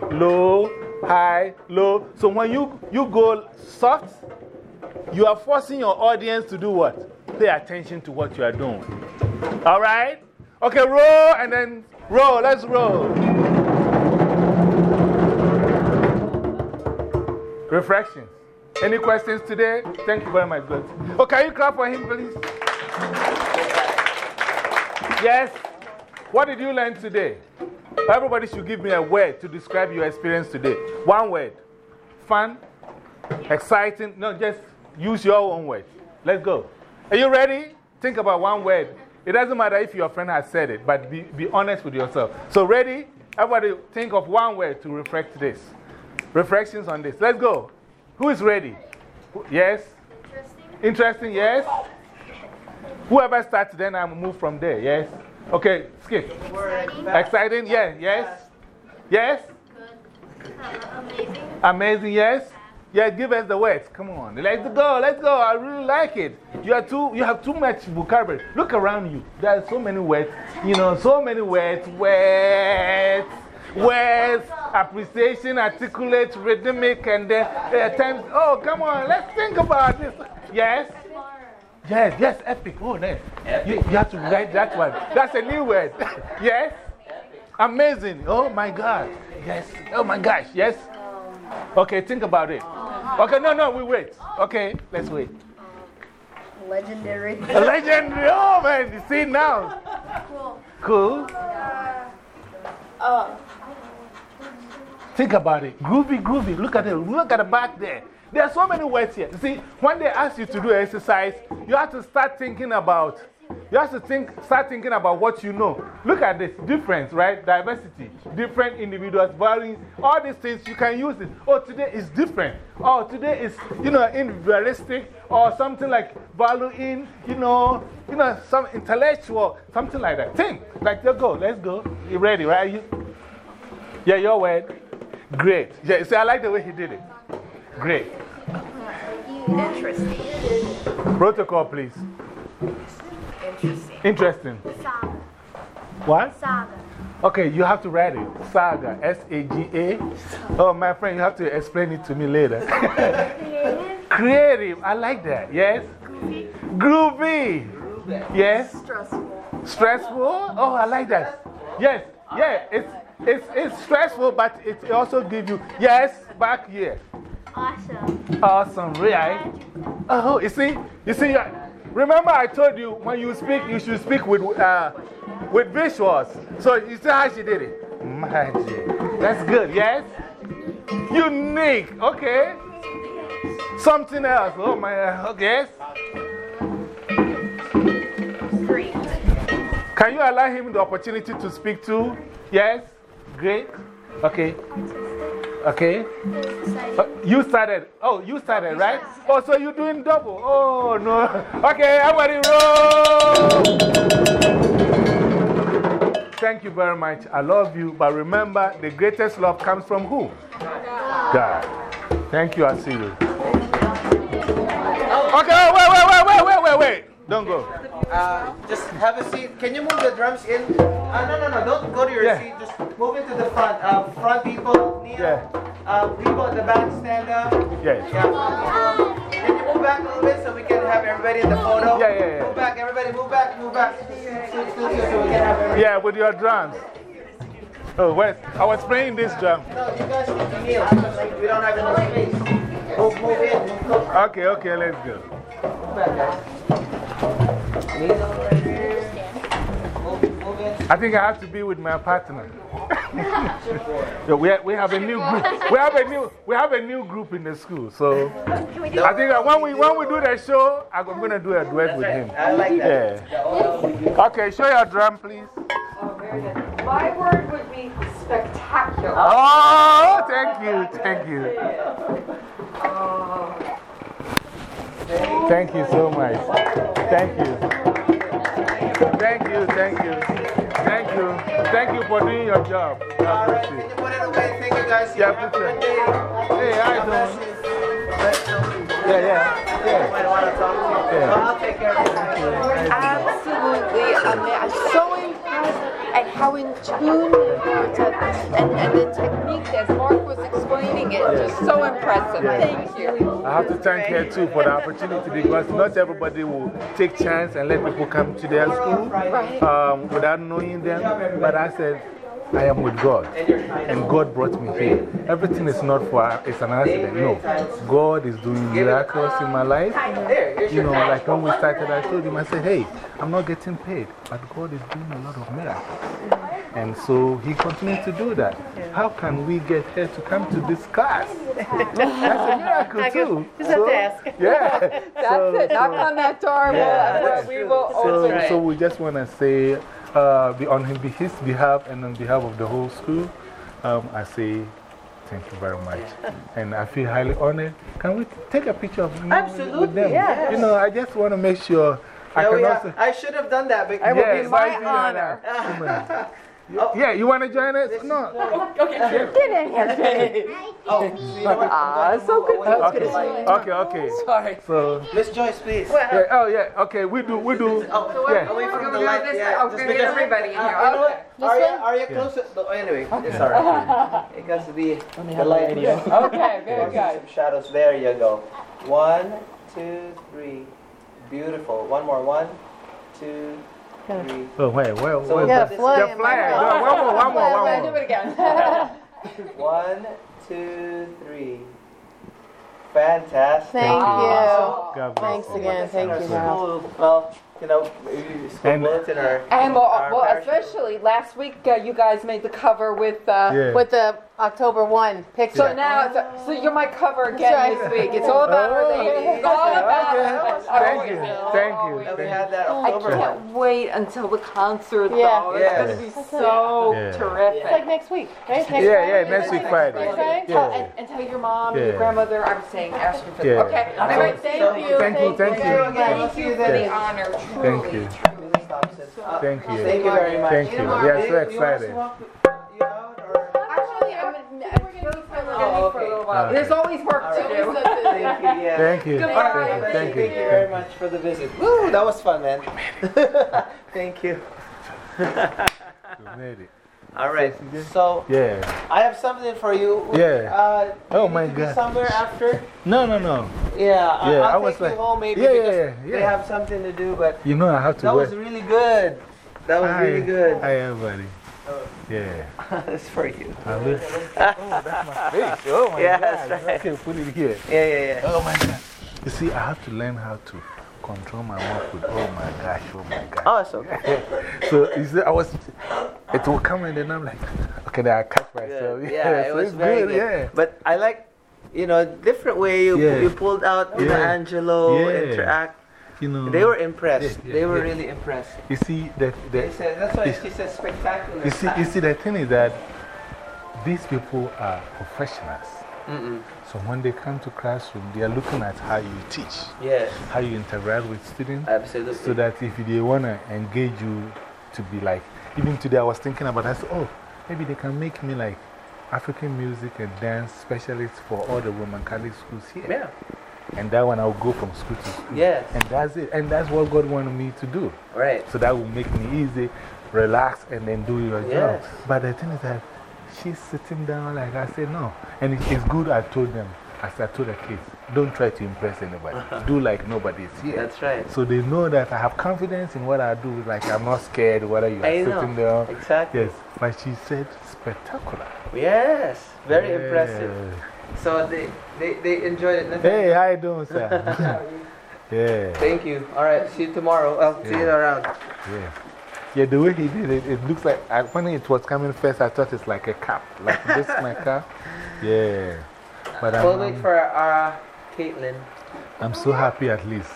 Speaker 1: low, high, low. So when you, you go soft, you are forcing your audience to do what? Pay attention to what you are doing. All right? Okay, roll and then roll. Let's roll. Reflections. Any questions today? Thank you very much. Good. Oh, can you clap for him, please? Yes. What did you learn today? Everybody should give me a word to describe your experience today. One word. Fun, exciting. No, just use your own word. Let's go. Are you ready? Think about one word. It doesn't matter if your friend has said it, but be, be honest with yourself. So, ready? Everybody, think of one word to reflect this. Reflections on this. Let's go. Who is ready? Yes? Interesting, Interesting, yes? Whoever starts, then I'll move from there, yes? Okay, skip. Exciting, yeah, yes? Yes?
Speaker 3: Amazing.
Speaker 1: Amazing, yes? Yeah, give us the words. Come on. Let's go, let's go. I really like it. You, are too, you have too much vocabulary. Look around you. There are so many words. You know, so many words. Words. Words. Appreciation, articulate, rhythmic, and then uh, times. Oh, come on. Let's think about this. Yes? Yes, yes, epic. Oh, no. You, you have to write that one. That's a new word. [LAUGHS] yes? Amazing. Oh my God. Yes. Oh my gosh. Yes. Okay, think about it. Okay, no, no, we wait. Okay, let's wait.
Speaker 3: Legendary.
Speaker 1: Legendary. Oh man, you see now. Cool. Cool.
Speaker 3: Uh,
Speaker 1: Think about it. Groovy, groovy. Look at it. Look at the back there. There are so many words here. You see, when they ask you to do exercise, you have to start thinking about. You have to think, start thinking about what you know. Look at this difference, right? Diversity, different individuals, varying, all these things you can use it. Oh, today is different. Oh, today is, you know, individualistic or something like value in, you know, you know, some intellectual, something like that. Think, like, let's go, let's go. You ready, right? You, yeah, your word. Great. Yeah, see, I like the way he did it. Great.
Speaker 6: Interesting.
Speaker 1: Protocol, please.
Speaker 6: Interesting.
Speaker 1: Interesting.
Speaker 3: saga.
Speaker 1: What?
Speaker 3: Saga.
Speaker 1: Okay, you have to write it. Saga. S A G A. Oh, my friend, you have to explain it to me later.
Speaker 3: Creative. [LAUGHS]
Speaker 1: Creative. I like that. Yes? Groovy. Groovy. Yes?
Speaker 3: Stressful.
Speaker 1: Stressful? Oh, I like that. Yes. Yeah, it's, it's, it's stressful, but it also gives you, yes, back here.
Speaker 3: Awesome.
Speaker 1: Awesome, right? Oh, you see, you see, uh, remember I told you when you speak, you should speak with, uh, with visuals. So you see how she did it? Magic. That's good, yes? Unique, okay. Something else, oh my, okay.
Speaker 6: Great.
Speaker 1: Can you allow him the opportunity to speak too? Yes? Great. Okay. Okay. Uh, you started. Oh, you started, right? Oh, so you're doing double. Oh, no. [LAUGHS] Okay, everybody roll. Thank you very much. I love you. But remember, the greatest love comes from who? God. Thank you. I see you. Okay, wait, wait, wait, wait, wait, wait, wait. Don't go.
Speaker 2: Uh, just have a seat. Can you move the drums in? Uh, no, no, no. Don't go to your
Speaker 1: Yeah.
Speaker 2: seat. Just move into the front. Uh, front people, kneel.
Speaker 1: Yeah.
Speaker 2: Uh, people at the back, stand up.
Speaker 1: Yes.
Speaker 2: Yeah. Can you move back a little bit so we can have everybody in the photo?
Speaker 1: Yeah, yeah, yeah.
Speaker 2: Move back, everybody. Move back, move back. So can have.
Speaker 1: Yeah, with your drums. Oh, wait. I was playing this drum.
Speaker 2: No, you guys need to kneel because we don't have enough space. Move, move in. Move close.
Speaker 1: Okay, okay, let's go. I think I have to be with my partner. [LAUGHS] Yeah, we, have, we have a new group. We have a new, we have a new group in the school. So I think that when we, when we do the show, I'm going to do a duet with him.
Speaker 2: I like that.
Speaker 1: Yeah. Okay, show your drum, please.
Speaker 4: My word would be spectacular.
Speaker 1: Oh, thank you, thank you. Oh. Thank you so much. Thank you. Thank you, thank you. Thank you. Thank you for doing your job. God bless you.
Speaker 2: you put it away? Thank you guys.
Speaker 1: Yeah,
Speaker 2: Have
Speaker 1: put it-
Speaker 2: good.
Speaker 1: Hey, how you
Speaker 2: God bless
Speaker 1: doing?
Speaker 2: you. Let some people-
Speaker 1: Yeah, yeah, yeah.
Speaker 2: Might want to talk to you.
Speaker 1: Yeah.
Speaker 2: Well, I'll take care of it.
Speaker 4: Absolutely amazing. I'm so impressed at how in tune to, and, and the technique as Mark was explaining it, just so impressive. Thank you.
Speaker 1: I have to thank her too for the opportunity because not everybody will take chance and let people come to their school
Speaker 4: Right.
Speaker 1: um, without knowing them. But I said, I am with God. And God brought me here. Everything is not for, it's an accident. No. God is doing miracles in my life. You know, like when we started, I told him, I said, hey, I'm not getting paid, but God is doing a lot of miracles. And so he continues to do that. How can we get her to come to this class? That's a miracle, too.
Speaker 8: just have to ask.
Speaker 1: Yeah. [LAUGHS]
Speaker 4: That's it. Knock on that door.
Speaker 1: Yeah.
Speaker 4: We'll, we will
Speaker 1: So, so we just want to say, uh, on his his behalf and on behalf of the whole school, um, I say thank you very much. And I feel highly honored. Can we take a picture of me
Speaker 2: Absolutely,
Speaker 1: with them?
Speaker 2: yes.
Speaker 1: You know, I just want to make sure I
Speaker 2: Yeah,
Speaker 1: can also.
Speaker 2: have, I should have done that. But
Speaker 4: It
Speaker 1: Yes,
Speaker 4: be my
Speaker 1: I feel
Speaker 4: honor. [LAUGHS]
Speaker 1: that. Yeah, you want to join us? No. Okay.
Speaker 4: Get in here, Jenny.
Speaker 2: oh, so you know?
Speaker 4: Ah,
Speaker 2: I'm
Speaker 4: so good.
Speaker 2: go
Speaker 1: Okay,
Speaker 2: to the light.
Speaker 1: okay, okay.
Speaker 4: Sorry.
Speaker 1: So,
Speaker 2: Miss Joyce, please.
Speaker 1: yeah, oh, yeah, okay, we do, we do.
Speaker 2: Oh,
Speaker 1: Yeah.
Speaker 2: away from
Speaker 4: We're
Speaker 2: the
Speaker 4: gonna
Speaker 2: light.
Speaker 4: this-
Speaker 2: Yeah,
Speaker 4: oh,
Speaker 2: just
Speaker 4: we're gonna get
Speaker 2: because-
Speaker 4: everybody in
Speaker 2: uh,
Speaker 4: here.
Speaker 2: You know what?
Speaker 3: This
Speaker 2: Are you,
Speaker 3: way?
Speaker 2: are you closer? No, anyway, it's all right. [LAUGHS] It got to be the light. [LAUGHS]
Speaker 4: Okay, very
Speaker 2: Some shadows. There you go. One, two, three. Beautiful. One more. One, two, three.
Speaker 1: Oh, wait, well,
Speaker 2: So
Speaker 1: well,
Speaker 2: we got
Speaker 1: the
Speaker 2: flag
Speaker 1: the flag. No, one more, one more, one
Speaker 4: Do
Speaker 1: more.
Speaker 4: it again. [LAUGHS]
Speaker 2: One, two, three. Fantastic.
Speaker 8: Thank
Speaker 1: God
Speaker 8: you.
Speaker 1: bless
Speaker 8: Thanks
Speaker 1: you.
Speaker 8: again. Thank you, Harold.
Speaker 2: well, you know, maybe school
Speaker 1: And-
Speaker 2: bulletin or.
Speaker 4: And well,
Speaker 2: our
Speaker 4: well especially last week, uh, you guys made the cover with. Uh,
Speaker 1: Yeah.
Speaker 8: With the October 1 picture.
Speaker 4: So now, it's so you're my cover again
Speaker 8: right.
Speaker 4: this week. It's [LAUGHS] all about Our Lady. It's all about
Speaker 1: Okay.
Speaker 4: Our
Speaker 1: Thank you, thank you,
Speaker 4: Always.
Speaker 2: And we
Speaker 1: thank
Speaker 2: had that
Speaker 4: I
Speaker 2: October one.
Speaker 4: can't wait until the concert,
Speaker 8: Yeah.
Speaker 4: though.
Speaker 2: Yes.
Speaker 4: It's going to be so
Speaker 1: Yeah.
Speaker 4: terrific.
Speaker 8: It's like next week, right? Next
Speaker 1: Yeah,
Speaker 8: Friday?
Speaker 1: yeah, next week Friday.
Speaker 8: Next Friday?
Speaker 4: Tell,
Speaker 1: Yeah.
Speaker 4: and, and tell your mom and
Speaker 1: Yeah.
Speaker 4: your grandmother I'm saying, ask her for
Speaker 1: Yeah.
Speaker 4: Okay, all right, thank
Speaker 2: So-
Speaker 4: you.
Speaker 1: Thank you, thank you.
Speaker 4: Thank you for the
Speaker 1: Yes.
Speaker 4: honor,
Speaker 1: Thank
Speaker 4: truly.
Speaker 1: you.
Speaker 2: Uh,
Speaker 1: Thank you.
Speaker 2: Thank you very much.
Speaker 1: Thank you. We are so
Speaker 2: Dave, you want us
Speaker 1: excited.
Speaker 4: Actually, I'm going to go for a little,
Speaker 2: Oh,
Speaker 4: for a little while. There's always work
Speaker 2: All
Speaker 4: to do.
Speaker 2: Thank you, yeah. [LAUGHS]
Speaker 1: Thank you.
Speaker 4: Goodbye.
Speaker 1: Thank you.
Speaker 2: thank
Speaker 1: Thank
Speaker 2: you,
Speaker 1: you.
Speaker 2: thank you very much for the visit. Woo, that was fun, man. [LAUGHS] thank you.
Speaker 1: You made it.
Speaker 2: All right, so
Speaker 1: Yeah.
Speaker 2: I have something for you.
Speaker 1: Yeah.
Speaker 2: Uh,
Speaker 1: Oh my
Speaker 2: need to be
Speaker 1: God.
Speaker 2: Somewhere after?
Speaker 1: No, no, no.
Speaker 2: Yeah, I-
Speaker 1: Yeah,
Speaker 2: I'll
Speaker 1: I was
Speaker 2: take
Speaker 1: like-
Speaker 2: you home maybe
Speaker 1: Yeah,
Speaker 2: because
Speaker 1: yeah, yeah,
Speaker 2: they have something to do, but
Speaker 1: You know I have to
Speaker 2: that
Speaker 1: work.
Speaker 2: was really good. That was really good.
Speaker 1: I am, buddy. Yeah. [LAUGHS]
Speaker 2: That's for you.
Speaker 1: I will. Oh, that's my face. Oh, my
Speaker 2: Yeah, [LAUGHS]
Speaker 1: God.
Speaker 2: that's right.
Speaker 1: Okay, put it here.
Speaker 2: Yeah, yeah, yeah.
Speaker 1: Oh, my God. You see, I have to learn how to control my mouth with, oh, my gosh, oh, my gosh.
Speaker 2: Oh, it's okay. [LAUGHS]
Speaker 1: so, you see, I was, it will come and then I'm like, okay, then I catch myself.
Speaker 2: Good. Yeah, it
Speaker 1: so
Speaker 2: was
Speaker 1: it's
Speaker 2: very good.
Speaker 1: Yeah.
Speaker 2: But I like, you know, different way you,
Speaker 1: Yeah.
Speaker 2: you pulled out with
Speaker 1: Yeah.
Speaker 2: Angelo,
Speaker 1: Yeah.
Speaker 2: interact.
Speaker 1: You know,
Speaker 2: They were impressed.
Speaker 1: Yeah,
Speaker 2: they were really impressed.
Speaker 1: you see, that,
Speaker 2: They
Speaker 1: that,
Speaker 2: said, that's why she said spectacular.
Speaker 1: you see, you see, the thing is that these people are professionals.
Speaker 2: Mm-mm.
Speaker 1: So when they come to classroom, they are looking at how you teach,
Speaker 2: Yes,
Speaker 1: how you interact with students.
Speaker 2: absolutely.
Speaker 1: So that if they want to engage you to be like, even today I was thinking about, I said, oh, maybe they can make me like African music and dance specialist for all the Roman Catholic schools here.
Speaker 2: yeah.
Speaker 1: And that one I'll go from school to school.
Speaker 2: Yes.
Speaker 1: And that's it. And that's what God wanted me to do.
Speaker 2: Right.
Speaker 1: So that will make me easy, relax, and then do your
Speaker 2: Yes.
Speaker 1: job. But the thing is that she's sitting down like I said, no. And it, it's good I told them, as I told the kids, don't try to impress anybody. [LAUGHS] do like nobody's here.
Speaker 2: That's right.
Speaker 1: So they know that I have confidence in what I do. Like I'm not scared whether you are
Speaker 2: I know.
Speaker 1: sitting there.
Speaker 2: Exactly.
Speaker 1: Yes. But she said spectacular.
Speaker 2: Yes. Very
Speaker 1: Yeah.
Speaker 2: impressive. So they, they, they enjoyed it.
Speaker 1: Hey, how you doing, sir? [LAUGHS] [LAUGHS] yeah.
Speaker 2: Thank you. All right. See you tomorrow. I'll see you around.
Speaker 1: Yeah. Yeah, the way he did it, it looks like, I, when it was coming first, I thought it's like a cap. Like this, my [LAUGHS] cap. Yeah. But I'm,
Speaker 2: We'll wait
Speaker 1: I'm,
Speaker 2: for uh, Caitlin.
Speaker 1: I'm so happy at least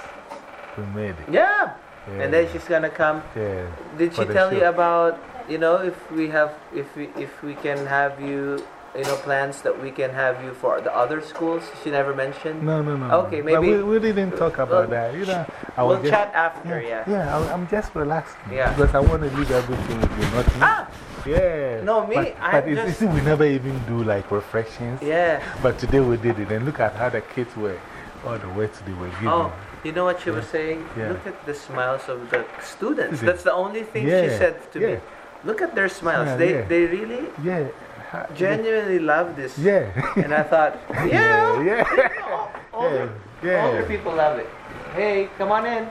Speaker 1: we made it.
Speaker 2: Yeah.
Speaker 1: Yeah.
Speaker 2: And then she's gonna come.
Speaker 1: Yeah.
Speaker 2: Did she tell you about, you know, if we have, if we, if we can have you, you know, plans that we can have you for the other schools? She never mentioned?
Speaker 1: No, no, no.
Speaker 2: Okay, maybe-
Speaker 1: we, we didn't talk about that. You know, I
Speaker 2: We'll
Speaker 1: just,
Speaker 2: chat after, yeah.
Speaker 1: Yeah, I, I'm just relaxing.
Speaker 2: Yeah.
Speaker 1: Because I want to leave everything with you, not me.
Speaker 2: Ah!
Speaker 1: Yeah.
Speaker 2: No, me,
Speaker 1: But, but it's,
Speaker 2: just-
Speaker 1: see, we never even do like refreshings.
Speaker 2: Yeah.
Speaker 1: But today we did it. And look at how the kids were, all the words they were giving.
Speaker 2: Oh, you know what she was saying?
Speaker 1: Yeah.
Speaker 2: Look at the smiles of the students. That's the only thing she said to
Speaker 1: yeah.
Speaker 2: me. Look at their smiles.
Speaker 1: Yeah,
Speaker 2: they,
Speaker 1: yeah.
Speaker 2: they really
Speaker 1: Yeah. Ha-
Speaker 2: genuinely love this.
Speaker 1: Yeah.
Speaker 2: And I thought, [LAUGHS] yeah,
Speaker 1: yeah.
Speaker 2: older,
Speaker 1: Yeah. [LAUGHS]
Speaker 2: older people love it. Hey, come on in.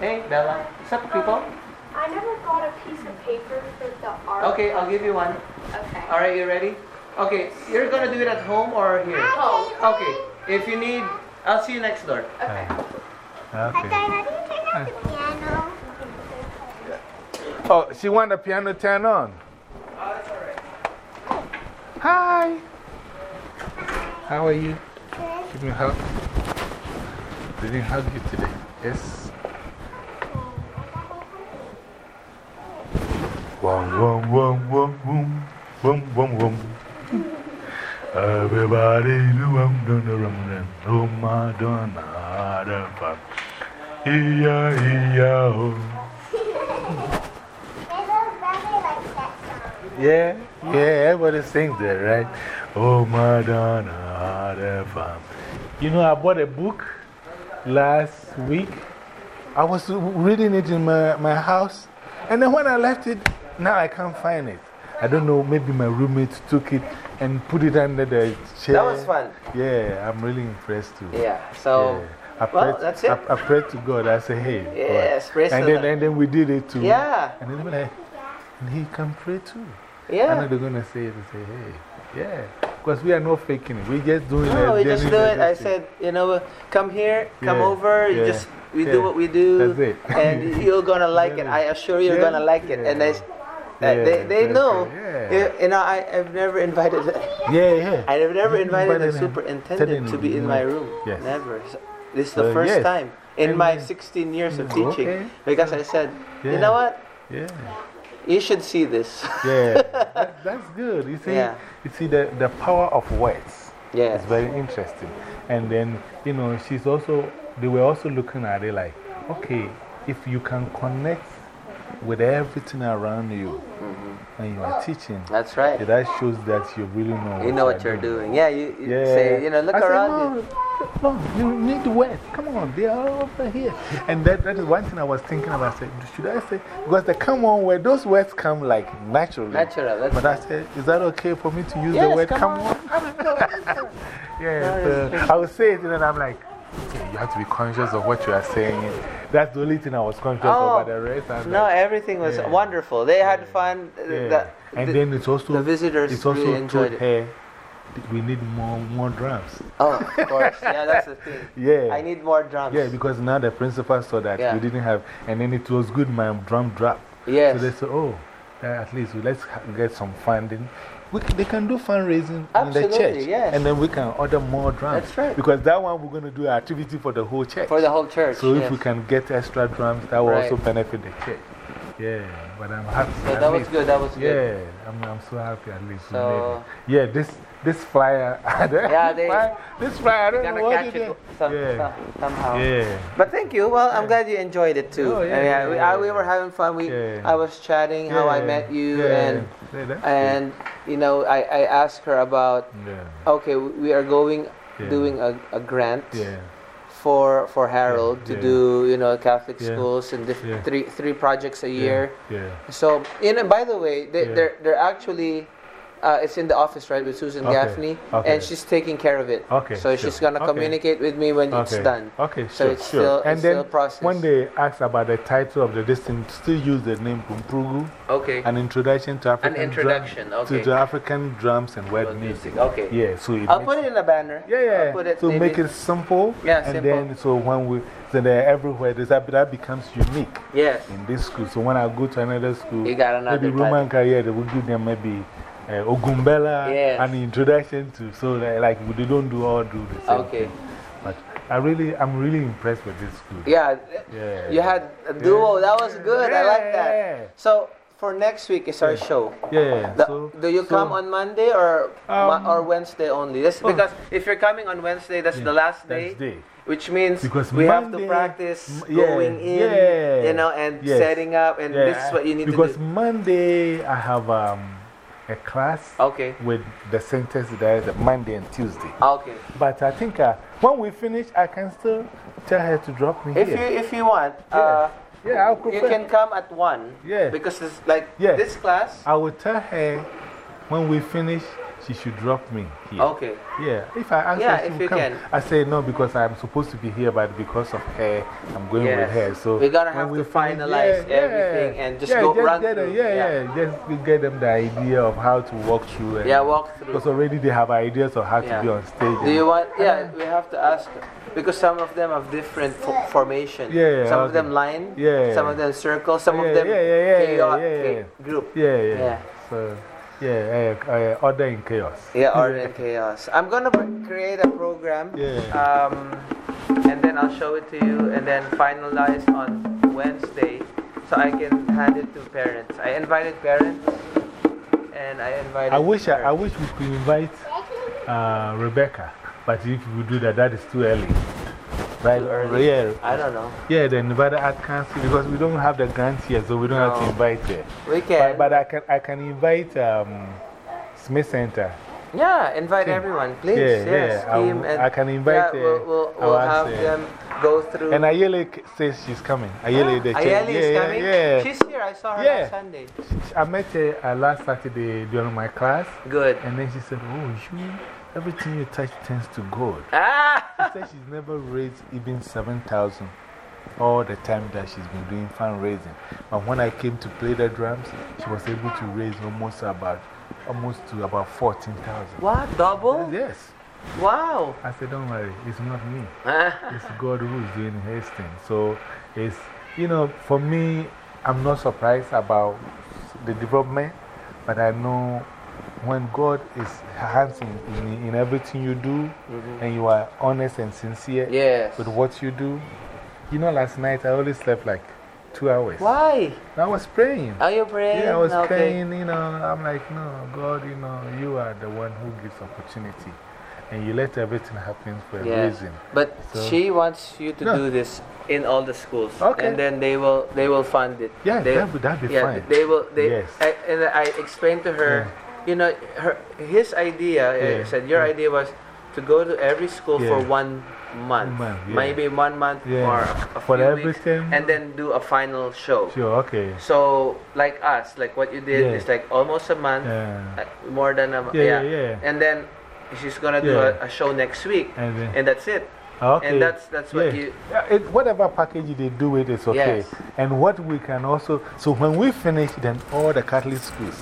Speaker 2: Hey, Bella. What's up, um, people?
Speaker 3: I never got a piece of paper for the art.
Speaker 2: Okay, I'll give you one.
Speaker 3: Okay.
Speaker 2: All right, you ready? Okay, you're gonna do it at home or here?
Speaker 3: Home.
Speaker 2: Okay, if you need, I'll see you next door.
Speaker 1: Okay.
Speaker 3: how do you turn off the piano?
Speaker 1: Oh, she want the piano turned on.
Speaker 2: That's all right.
Speaker 1: Hi. How are you? Give me a hug. Didn't hug you today. Yes. Wum, wum, wum, wum, wum, wum, wum, wum. Everybody do wum, dun, dun, dun, dun. Oh, Madonna, the fun. Iya, iya, oh. Yeah, yeah, everybody sings that, right? Oh, Madonna, the fun. You know, I bought a book last week. I was reading it in my, my house, and then when I left it, now I can't find it. I don't know, maybe my roommate took it and put it under the chair.
Speaker 2: That was fun.
Speaker 1: Yeah, I'm really impressed too.
Speaker 2: Yeah, so
Speaker 1: Yeah. I
Speaker 2: Well,
Speaker 1: prayed,
Speaker 2: that's it.
Speaker 1: I, I prayed to God. I said, hey. God."
Speaker 2: Yes, praise
Speaker 1: and then, and then we did it too.
Speaker 2: Yeah.
Speaker 1: And then like, and he can pray too. I
Speaker 2: Yeah.
Speaker 1: know they're going to say it and say, hey, yeah. Because we are not faking it. We're just doing it.
Speaker 2: No, we just do it. I said, you know, come here, come
Speaker 1: Yeah,
Speaker 2: over. You
Speaker 1: yeah,
Speaker 2: just we
Speaker 1: yeah.
Speaker 2: do what we do,
Speaker 1: That's it. [LAUGHS]
Speaker 2: and you're gonna like it. I assure you, you're
Speaker 1: Yeah,
Speaker 2: gonna like it. And they, uh, they, they know.
Speaker 1: that's it,
Speaker 2: You, know, I, I've never invited. [LAUGHS]
Speaker 1: Yeah, yeah. [LAUGHS]
Speaker 2: I have never invited a superintendent to be in my room.
Speaker 1: Yes.
Speaker 2: Never. So, this is the
Speaker 1: Uh,
Speaker 2: first
Speaker 1: yes.
Speaker 2: time in
Speaker 1: And
Speaker 2: my 16 years of
Speaker 1: Mm,
Speaker 2: teaching
Speaker 1: okay.
Speaker 2: because I said, you know what?
Speaker 1: Yeah.
Speaker 2: You should see this.
Speaker 1: Yeah. [LAUGHS] that, that's good. You see,
Speaker 2: Yeah.
Speaker 1: you see the, the power of words.
Speaker 2: Yeah.
Speaker 1: It's very interesting. And then, you know, she's also, they were also looking at it like, okay, if you can connect with everything around you
Speaker 2: Mm-hmm.
Speaker 1: and you are teaching,
Speaker 2: That's right.
Speaker 1: that shows that you really know
Speaker 2: You know what you're doing. Yeah, you, you
Speaker 1: Yeah.
Speaker 2: say, you know, look
Speaker 1: I said,
Speaker 2: around you.
Speaker 1: no, no, you need words. Come on, they are over here. And that, that is one thing I was thinking about. I said, should I say, because the come on word, those words come like naturally.
Speaker 2: Natural. That's
Speaker 1: But I said, is that okay for me to use the word
Speaker 2: come
Speaker 1: come
Speaker 2: on.
Speaker 1: on? [LAUGHS] yeah, so I would say it, and then I'm like, you have to be conscious of what you are saying. That's the only thing I was conscious
Speaker 2: Oh,
Speaker 1: of. But the rest, I'm
Speaker 2: No,
Speaker 1: like,
Speaker 2: everything was
Speaker 1: Yeah.
Speaker 2: wonderful. They had fun. uh,
Speaker 1: yeah.
Speaker 2: The,
Speaker 1: and
Speaker 2: the-
Speaker 1: then it's also,
Speaker 2: the visitors
Speaker 1: it's also
Speaker 2: really enjoyed it.
Speaker 1: her we need more, more drums.
Speaker 2: Oh, of course. Yeah, that's the thing. [LAUGHS]
Speaker 1: Yeah.
Speaker 2: I need more drums.
Speaker 1: Yeah, because now the principal saw that
Speaker 2: Yeah.
Speaker 1: we didn't have, and then it was good, my drum drop.
Speaker 2: Yes.
Speaker 1: So they said, oh, uh, at least let's get some funding. We they can do fundraising in the church.
Speaker 2: yes.
Speaker 1: And then we can order more drums.
Speaker 2: That's right.
Speaker 1: Because that one we're going to do an activity for the whole church.
Speaker 2: For the whole church.
Speaker 1: so
Speaker 2: yes.
Speaker 1: if we can get extra drums, that will
Speaker 2: Right.
Speaker 1: also benefit the church. Yeah, but I'm happy.
Speaker 2: So
Speaker 1: at
Speaker 2: that was good. That was good.
Speaker 1: Yeah, I'm, I'm so happy at least.
Speaker 2: So-
Speaker 1: Yeah, this, this flyer. [LAUGHS]
Speaker 2: Yeah, they-
Speaker 1: this flyer, I don't know
Speaker 2: Gonna
Speaker 1: what
Speaker 2: catch
Speaker 1: it
Speaker 2: some,
Speaker 1: Yeah.
Speaker 2: some, somehow.
Speaker 1: Yeah.
Speaker 2: But thank you. Well, I'm glad you enjoyed it too.
Speaker 1: Oh, yeah, uh,
Speaker 2: And
Speaker 1: yeah,
Speaker 2: we, I, uh,
Speaker 1: we
Speaker 2: were having fun. We, I was chatting how I met you, and and you know, I, I asked her about.
Speaker 1: Yeah.
Speaker 2: okay, we are going doing a, a grant
Speaker 1: Yeah.
Speaker 2: for for Harold to do you know Catholic schools and three three projects a year.
Speaker 1: Yeah.
Speaker 2: So, you know, by the way, they, they're, they're actually, uh, it's in the office, right, with Susan
Speaker 1: Okay,
Speaker 2: Gaffney,
Speaker 1: okay.
Speaker 2: and she's taking care of it.
Speaker 1: Okay,
Speaker 2: So
Speaker 1: sure,
Speaker 2: she's going to
Speaker 1: okay.
Speaker 2: communicate with me when it's done.
Speaker 1: Okay,
Speaker 2: So
Speaker 1: sure,
Speaker 2: it's
Speaker 1: sure.
Speaker 2: still-
Speaker 1: and
Speaker 2: it's
Speaker 1: then
Speaker 2: process.
Speaker 1: when they ask about the title of the listing, still use the name Pumprugu,
Speaker 2: Okay.
Speaker 1: an introduction to African An
Speaker 2: introduction,
Speaker 1: drum,
Speaker 2: okay.
Speaker 1: to the African drums and world music.
Speaker 2: Okay.
Speaker 1: Yeah, so
Speaker 2: I'll put it in a banner.
Speaker 1: Yeah, yeah.
Speaker 2: I'll put it
Speaker 1: so
Speaker 2: maybe-
Speaker 1: make it simple.
Speaker 2: Yeah,
Speaker 1: and
Speaker 2: simple.
Speaker 1: then so when we, they're everywhere, this, that, that becomes unique
Speaker 2: Yes.
Speaker 1: in this school. So when I go to another school,
Speaker 2: You got another
Speaker 1: maybe Roman career, they will give them maybe uh, Ogumbela
Speaker 2: Yes.
Speaker 1: an introduction to, so that, like they don't do all do the same.
Speaker 2: Okay.
Speaker 1: thing. But I really, I'm really impressed with this school.
Speaker 2: Yeah.
Speaker 1: Yeah.
Speaker 2: You had a duo. That was good. I like that. So, for next week is our show.
Speaker 1: Yeah.
Speaker 2: The-
Speaker 1: so,
Speaker 2: do you
Speaker 1: so-
Speaker 2: come on Monday or,
Speaker 1: Um,
Speaker 2: or Wednesday only? This,
Speaker 1: oh.
Speaker 2: because if you're coming on Wednesday, that's the last day.
Speaker 1: day.
Speaker 2: Which means
Speaker 1: Because
Speaker 2: we have to practice going in, you know, and
Speaker 1: yes.
Speaker 2: setting up, and this is what you need
Speaker 1: because
Speaker 2: to do.
Speaker 1: Because Monday I have um, a class
Speaker 2: Okay,
Speaker 1: with the centers there, the Monday and Tuesday.
Speaker 2: okay.
Speaker 1: But I think uh, when we finish, I can still tell her to drop me
Speaker 2: If you if you want, uh,
Speaker 1: yeah, I'll
Speaker 2: you can come at one.
Speaker 1: Yeah.
Speaker 2: Because it's like
Speaker 1: Yeah.
Speaker 2: this class.
Speaker 1: I will tell her when we finish, she should drop me here.
Speaker 2: Okay.
Speaker 1: Yeah, if I ask
Speaker 2: Yeah,
Speaker 1: her to
Speaker 2: you
Speaker 1: come,
Speaker 2: can.
Speaker 1: I say no because I'm supposed to be here, but because of her, I'm going
Speaker 2: Yes.
Speaker 1: with her. So
Speaker 2: We're gonna have
Speaker 1: we
Speaker 2: to finalize
Speaker 1: yeah,
Speaker 2: everything
Speaker 1: yeah.
Speaker 2: and just
Speaker 1: yeah,
Speaker 2: go
Speaker 1: just
Speaker 2: run
Speaker 1: get
Speaker 2: through.
Speaker 1: Yeah,
Speaker 2: Yeah.
Speaker 1: yeah, just to get them the idea of how to walk through. And
Speaker 2: Yeah, walk through.
Speaker 1: Because already they have ideas of how to be on stage.
Speaker 2: Do you want? Yeah, we have to ask because some of them have different fo formation.
Speaker 1: Yeah,
Speaker 2: Some of them line.
Speaker 1: Yeah.
Speaker 2: Some of them circle. Some of them
Speaker 1: yeah, yeah, yeah,
Speaker 2: chaos-
Speaker 1: yeah, yeah.
Speaker 2: cha- group.
Speaker 1: Yeah, yeah.
Speaker 2: Yeah.
Speaker 1: So, yeah, uh, uh, order in chaos.
Speaker 2: Yeah, [LAUGHS] order in chaos. I'm gonna create a program.
Speaker 1: Yeah.
Speaker 2: Um, and then I'll show it to you, and then finalize on Wednesday, so I can hand it to parents. I invited parents, and I invited.
Speaker 1: I wish, I, I wish we could invite uh, Rebecca, but if we do that, that is too early. Right?
Speaker 2: Early?
Speaker 1: Yeah.
Speaker 2: I don't know.
Speaker 1: Yeah, the Nevada Art Council, because we don't have the grants here, so we don't have to invite her.
Speaker 2: We
Speaker 1: But,
Speaker 2: can.
Speaker 1: but I, can, I can invite um, Smith Center.
Speaker 2: Yeah, invite everyone, please.
Speaker 1: Yeah,
Speaker 2: yes,
Speaker 1: yeah, I
Speaker 2: team
Speaker 1: will-
Speaker 2: and
Speaker 1: I can invite,
Speaker 2: Yeah,
Speaker 1: uh,
Speaker 2: we'll, we'll, we'll
Speaker 1: ask,
Speaker 2: have
Speaker 1: uh,
Speaker 2: them go through.
Speaker 1: And Ayele says she's coming. Ayele, the chair.
Speaker 2: Ayeli
Speaker 1: yeah,
Speaker 2: is
Speaker 1: yeah,
Speaker 2: coming.
Speaker 1: Yeah,
Speaker 2: She's here. I saw her last Sunday.
Speaker 1: I met her uh, last Saturday during my class,
Speaker 2: Good.
Speaker 1: and then she said, Oh, you, everything you touch turns to gold.
Speaker 2: Ah!
Speaker 1: She said she's never raised even 7,000 all the time that she's been doing fundraising. But when I came to play the drums, she was able to raise almost about, almost to about 14,000.
Speaker 2: What? Double?
Speaker 1: Yes.
Speaker 2: Wow.
Speaker 1: I said, don't worry, it's not me. [LAUGHS] it's God who's doing his thing. So it's, you know, for me, I'm not surprised about the development, but I know when God is hands in, in, in everything you do
Speaker 2: -hmm.
Speaker 1: and you are honest and sincere
Speaker 2: yes.
Speaker 1: with what you do. You know, last night I only slept like two hours.
Speaker 2: Why?
Speaker 1: I was praying.
Speaker 2: Are you praying?
Speaker 1: Yeah, I was
Speaker 2: okay.
Speaker 1: praying. You know, I'm like, no, God, you know, you are the one who gives opportunity. And you let everything happen for a reason.
Speaker 2: But
Speaker 1: So-
Speaker 2: she wants you to
Speaker 1: No.
Speaker 2: do this in all the schools.
Speaker 1: Okay.
Speaker 2: And then they will, they will fund it.
Speaker 1: Yeah,
Speaker 2: they,
Speaker 1: that would that'd be
Speaker 2: yeah,
Speaker 1: fine.
Speaker 2: They will, they,
Speaker 1: Yes.
Speaker 2: I, and I explained to her, you know, her, his idea, I
Speaker 1: Yeah.
Speaker 2: said, your idea was to go to every school for one month.
Speaker 1: month, yeah.
Speaker 2: Maybe one month
Speaker 1: Yeah.
Speaker 2: or a
Speaker 1: For
Speaker 2: few
Speaker 1: everything?
Speaker 2: weeks. And then do a final show.
Speaker 1: Sure, okay.
Speaker 2: So, like us, like what you did
Speaker 1: Yeah.
Speaker 2: is like almost a month,
Speaker 1: Yeah.
Speaker 2: uh, more than a month.
Speaker 1: Yeah, yeah.
Speaker 2: And then she's gonna do
Speaker 1: Yeah.
Speaker 2: a, a show next week,
Speaker 1: And then-
Speaker 2: and that's it.
Speaker 1: Okay.
Speaker 2: And that's that's what
Speaker 1: Yeah.
Speaker 2: you.
Speaker 1: Yeah, it, whatever package they do with is okay.
Speaker 2: Yes.
Speaker 1: And what we can also, so when we finish, then all the Catholic schools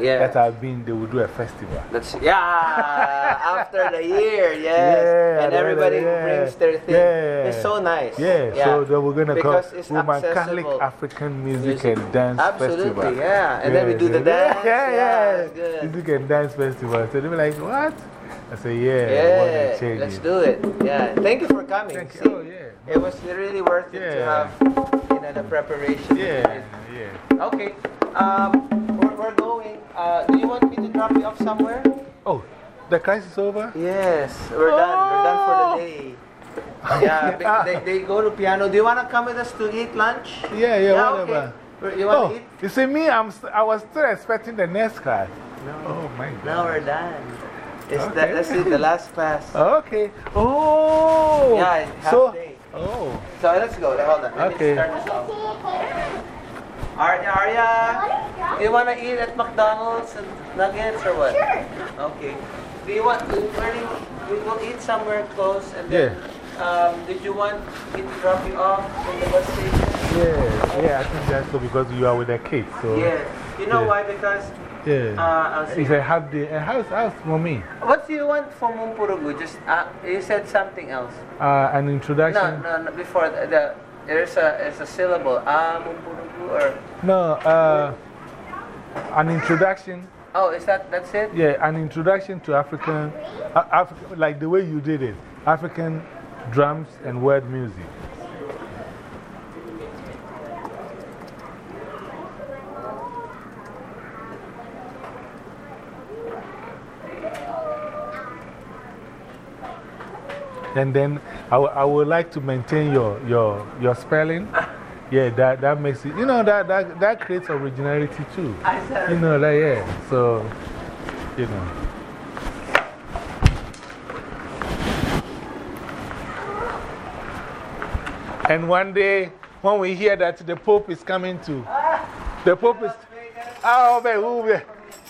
Speaker 2: Yeah.
Speaker 1: that have been, they will do a festival.
Speaker 2: That's yeah. after the year, [LAUGHS] yes,
Speaker 1: Yeah,
Speaker 2: and everybody
Speaker 1: yeah.
Speaker 2: brings their thing.
Speaker 1: Yeah.
Speaker 2: It's so nice.
Speaker 1: Yeah, so then we're going to call
Speaker 2: it's
Speaker 1: Roman Catholic. African Music,
Speaker 2: Music.
Speaker 1: and Dance
Speaker 2: Absolutely,
Speaker 1: Festival.
Speaker 2: yeah. And then we do the dance.
Speaker 1: Yeah,
Speaker 2: Yeah,
Speaker 1: yeah. Music and Dance Festival. So they were like, what? I said, yeah,
Speaker 2: Yeah, let's
Speaker 1: it.
Speaker 2: do it. Yeah, thank you for coming.
Speaker 1: Thank you. Oh, yeah.
Speaker 2: It was really worth it to have, you know, the preparation.
Speaker 1: Yeah, yeah.
Speaker 2: Okay. Um, you want me to drop you off somewhere?
Speaker 1: Oh, the crisis is over?
Speaker 2: Yes, we're done. We're done for
Speaker 1: Oh.
Speaker 2: the day. Yeah, [LAUGHS] they, they go to piano. Do you want to come with us to eat lunch?
Speaker 1: Yeah, yeah, whatever.
Speaker 2: Okay. You want
Speaker 1: Oh,
Speaker 2: to eat?
Speaker 1: you see, me, I'm I was still expecting the next card. Oh, my God.
Speaker 2: No, we're done. It's
Speaker 1: Okay.
Speaker 2: that, that's it, the last pass.
Speaker 1: Okay. Oh.
Speaker 2: Yeah, half
Speaker 1: so,
Speaker 2: day.
Speaker 1: Oh.
Speaker 2: So let's go. Hold on. Let
Speaker 1: Okay.
Speaker 2: me start this off. Arya, Arya, you want to eat at McDonald's and nuggets or what? Sure. Okay. Do you want, where do you, we will eat somewhere close and then, Yeah. um, did you want me to drop you off in the bus station?
Speaker 1: Yeah, yeah, I think that's so because you are with the kids. So,
Speaker 2: Yeah. You know
Speaker 1: Yeah.
Speaker 2: why? Because,
Speaker 1: Yeah.
Speaker 2: uh, I'll see.
Speaker 1: It's a half day. A house, house for me.
Speaker 2: What do you want from Mumpurugu? Just, uh, you said something else.
Speaker 1: Uh, an
Speaker 2: No,
Speaker 1: introduction.
Speaker 2: no, no, before the, the there's a, there's a syllable. Or,
Speaker 1: No, uh, an introduction.
Speaker 2: oh, is that, that's it?
Speaker 1: Yeah, an introduction to African, uh, Afri like the way you did it. African drums and word music. And then I, I would like to maintain your, your, your spelling. Yeah, that, that makes it, you know, that, that, that creates originality too. You know, like, yeah. So, you know. And one day, when we hear that the Pope is coming to, the Pope is, oh, man, who will be,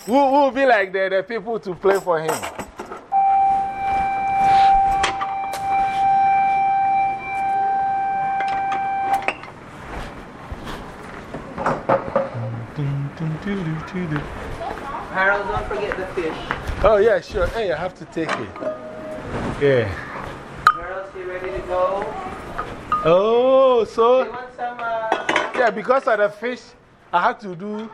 Speaker 1: who who will be like the, the people to play for him?
Speaker 2: Harold, don't forget the fish.
Speaker 1: Oh, yeah, sure. Hey, I have to take it. Yeah.
Speaker 2: Harold, you ready to go?
Speaker 1: Oh, so.
Speaker 2: You want some, uh,
Speaker 1: Yeah, because of the fish, I had to do,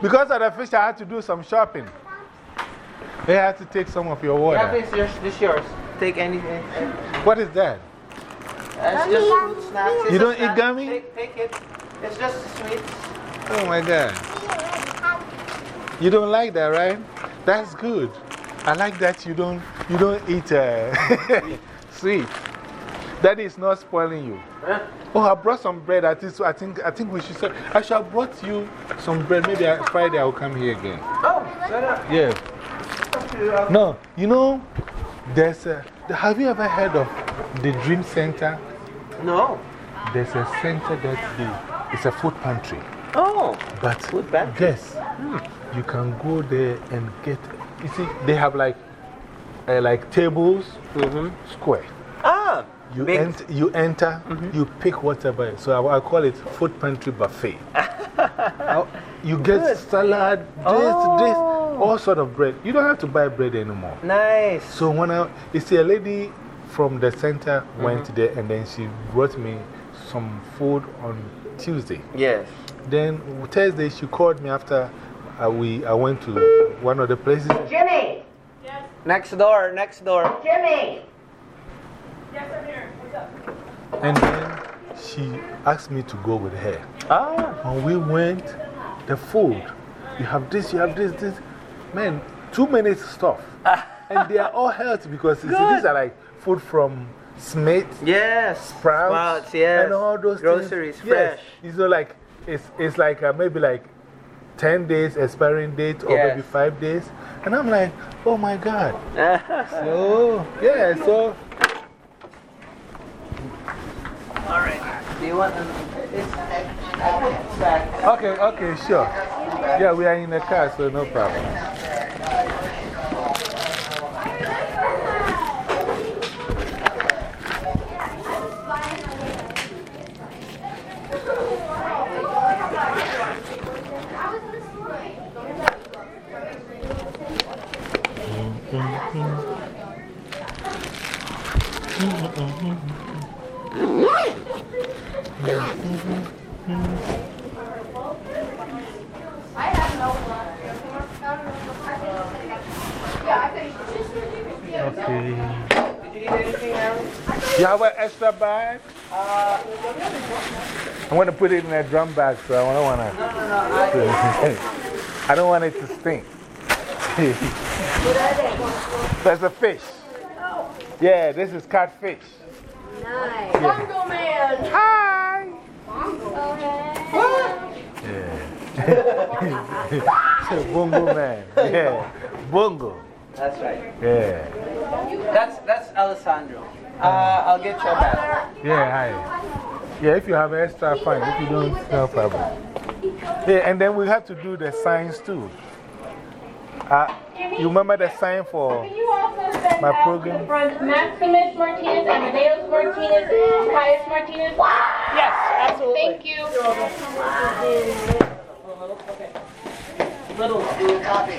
Speaker 1: because of the fish, I had to do some shopping. They had to take some of your water.
Speaker 2: yeah, this, yours, this yours. Take anything.
Speaker 1: What is that?
Speaker 2: It's just fruit snacks. It's
Speaker 1: You
Speaker 2: a
Speaker 1: don't eat
Speaker 2: snack.
Speaker 1: gummy?
Speaker 2: Take, take it. It's just sweets.
Speaker 1: Oh my God. You don't like that, right? That's good. I like that you don't, you don't eat uh, [LAUGHS] sweet. That is not spoiling you.
Speaker 2: Huh?
Speaker 1: Oh, I brought some bread. I think, I think, I think we should I should have brought you some bread. Maybe I- Friday I'll come here again.
Speaker 2: Oh.
Speaker 1: Yeah. No, you know, there's a, have you ever heard of the Dream Center?
Speaker 2: No.
Speaker 1: There's a center that it's a food pantry.
Speaker 2: Oh.
Speaker 1: But
Speaker 2: Food pantry?
Speaker 1: yes, you can go there and get, you see, they have like, uh, like tables,
Speaker 2: -hmm.
Speaker 1: square.
Speaker 2: Ah,
Speaker 1: You, ent you enter, you pick whatever. So I, I call it food pantry buffet. [LAUGHS] You get salad, this, this, all sort of bread. You don't have to buy bread anymore.
Speaker 2: nice.
Speaker 1: So when I, you see, a lady from the center went there and then she brought me some food on Tuesday.
Speaker 2: Yes.
Speaker 1: Then Thursday she called me after uh, we, I went to one of the places.
Speaker 9: Jimmy! Yes.
Speaker 2: Next door, next door.
Speaker 9: Jimmy! Yes, I'm here. What's up?
Speaker 1: And then she asked me to go with her.
Speaker 2: Ah,
Speaker 1: When we went, the food, you have this, you have this, this. Man, too many stuff. and they are all healthy because see, these are like food from Smith,
Speaker 2: yes.
Speaker 1: Sprouts,
Speaker 2: Sprouts, yes.
Speaker 1: and all those
Speaker 2: Groceries,
Speaker 1: things. Yes.
Speaker 2: fresh.
Speaker 1: You know, like, it's, it's like uh, maybe like 10 days expiring date or
Speaker 2: Yes.
Speaker 1: maybe 5 days. And I'm like, oh my God. [LAUGHS] So, yeah, so
Speaker 2: All right. Do you want an, it's, it's back.
Speaker 1: Okay, okay, sure. Yeah, we are in the car, so no problem. Okay.
Speaker 2: Did you eat anything else?
Speaker 1: You have an extra bag?
Speaker 2: Uh,
Speaker 1: I'm going to put it in a drum bag, so I don't want
Speaker 2: no, no, no. I, [LAUGHS]
Speaker 1: to. I don't want it to stink. [LAUGHS] There's a fish. Yeah, this is catfish.
Speaker 5: Nice. Bongo Man.
Speaker 1: Hi. Yeah. [LAUGHS] Bongo man. Yeah. Bongo.
Speaker 2: that's right.
Speaker 1: Yeah.
Speaker 2: That's, that's Alessandro. Uh, I'll get you a bag.
Speaker 1: Yeah, hi. Yeah, if you have extra, fine. If you don't, no problem. Yeah, and then we have to do the signs too. Uh, you remember the sign for
Speaker 5: you also send
Speaker 1: my program?
Speaker 5: Maximus Martinez, Amadeus Martinez, Pius Martinez?
Speaker 10: Yes, absolutely.
Speaker 5: Thank you.
Speaker 2: Little blue copy.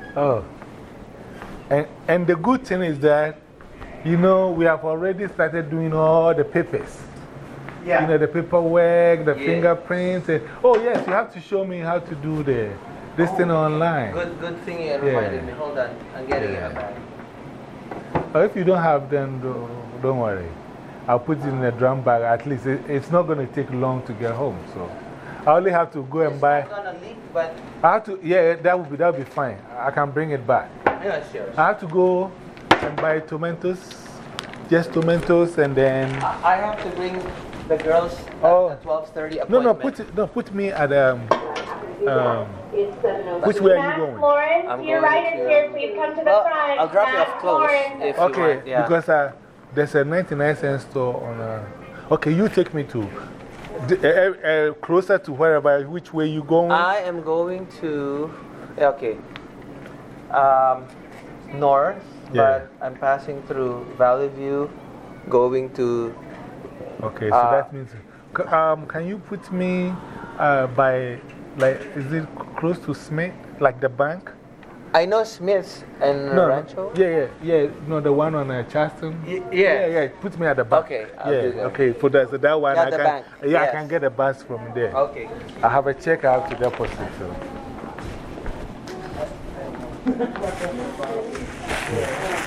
Speaker 1: Oh. And, and the good thing is that, you know, we have already started doing all the papers.
Speaker 2: Yeah.
Speaker 1: You know, the paperwork, the
Speaker 2: Yeah.
Speaker 1: fingerprints. And, oh, yes, you have to show me how to do the, this thing oh, online.
Speaker 2: Good, good thing you reminded me. Hold on. I'm getting
Speaker 1: Yeah.
Speaker 2: it back.
Speaker 1: Or if you don't have them, don't, don't worry. I'll put it in a drum bag. At least it, it's not going to take long to get home. So I only have to go and buy.
Speaker 2: Not gonna leak, but
Speaker 1: I have to, yeah, that would be, that would be fine. I can bring it back.
Speaker 2: yeah, it's yours.
Speaker 1: I have to go and buy tomatoes, just tomatoes, and then.
Speaker 2: I I have to bring the girls at
Speaker 1: Oh.
Speaker 2: the 12:30.
Speaker 1: No, no, put, no, put me at um, um, which way are you
Speaker 5: Max
Speaker 1: going?
Speaker 5: Lawrence,
Speaker 2: I'm
Speaker 5: your
Speaker 2: going
Speaker 5: right is here. Please come to the
Speaker 2: Well,
Speaker 5: front.
Speaker 2: I'll drop you
Speaker 5: Max
Speaker 2: off close
Speaker 5: Lawrence.
Speaker 2: if you
Speaker 1: Okay,
Speaker 2: want. Yeah.
Speaker 1: because uh, there's a 99 cent store on. Uh, okay, you take me to the, uh, uh, closer to wherever, which way you going?
Speaker 2: I am going to, okay, um, north,
Speaker 1: Yeah.
Speaker 2: but I'm passing through Valley View, going to,
Speaker 1: okay, so
Speaker 2: uh,
Speaker 1: that means. Um, can you put me uh, by, like, is it close to Smith, like the bank?
Speaker 2: I know Smith's and
Speaker 1: No,
Speaker 2: Rancho.
Speaker 1: yeah, yeah, yeah, no, the one on uh, Charleston.
Speaker 2: Y-
Speaker 1: Yeah,
Speaker 2: yeah.
Speaker 1: yeah, put me at the back.
Speaker 2: Okay, I'll
Speaker 1: yeah,
Speaker 2: do that.
Speaker 1: okay, for that, so that one,
Speaker 2: Yeah,
Speaker 1: I can,
Speaker 2: bank,
Speaker 1: yeah,
Speaker 2: yes.
Speaker 1: I can get a bus from there.
Speaker 2: Okay.
Speaker 1: I have a check out to deposit. So. [LAUGHS]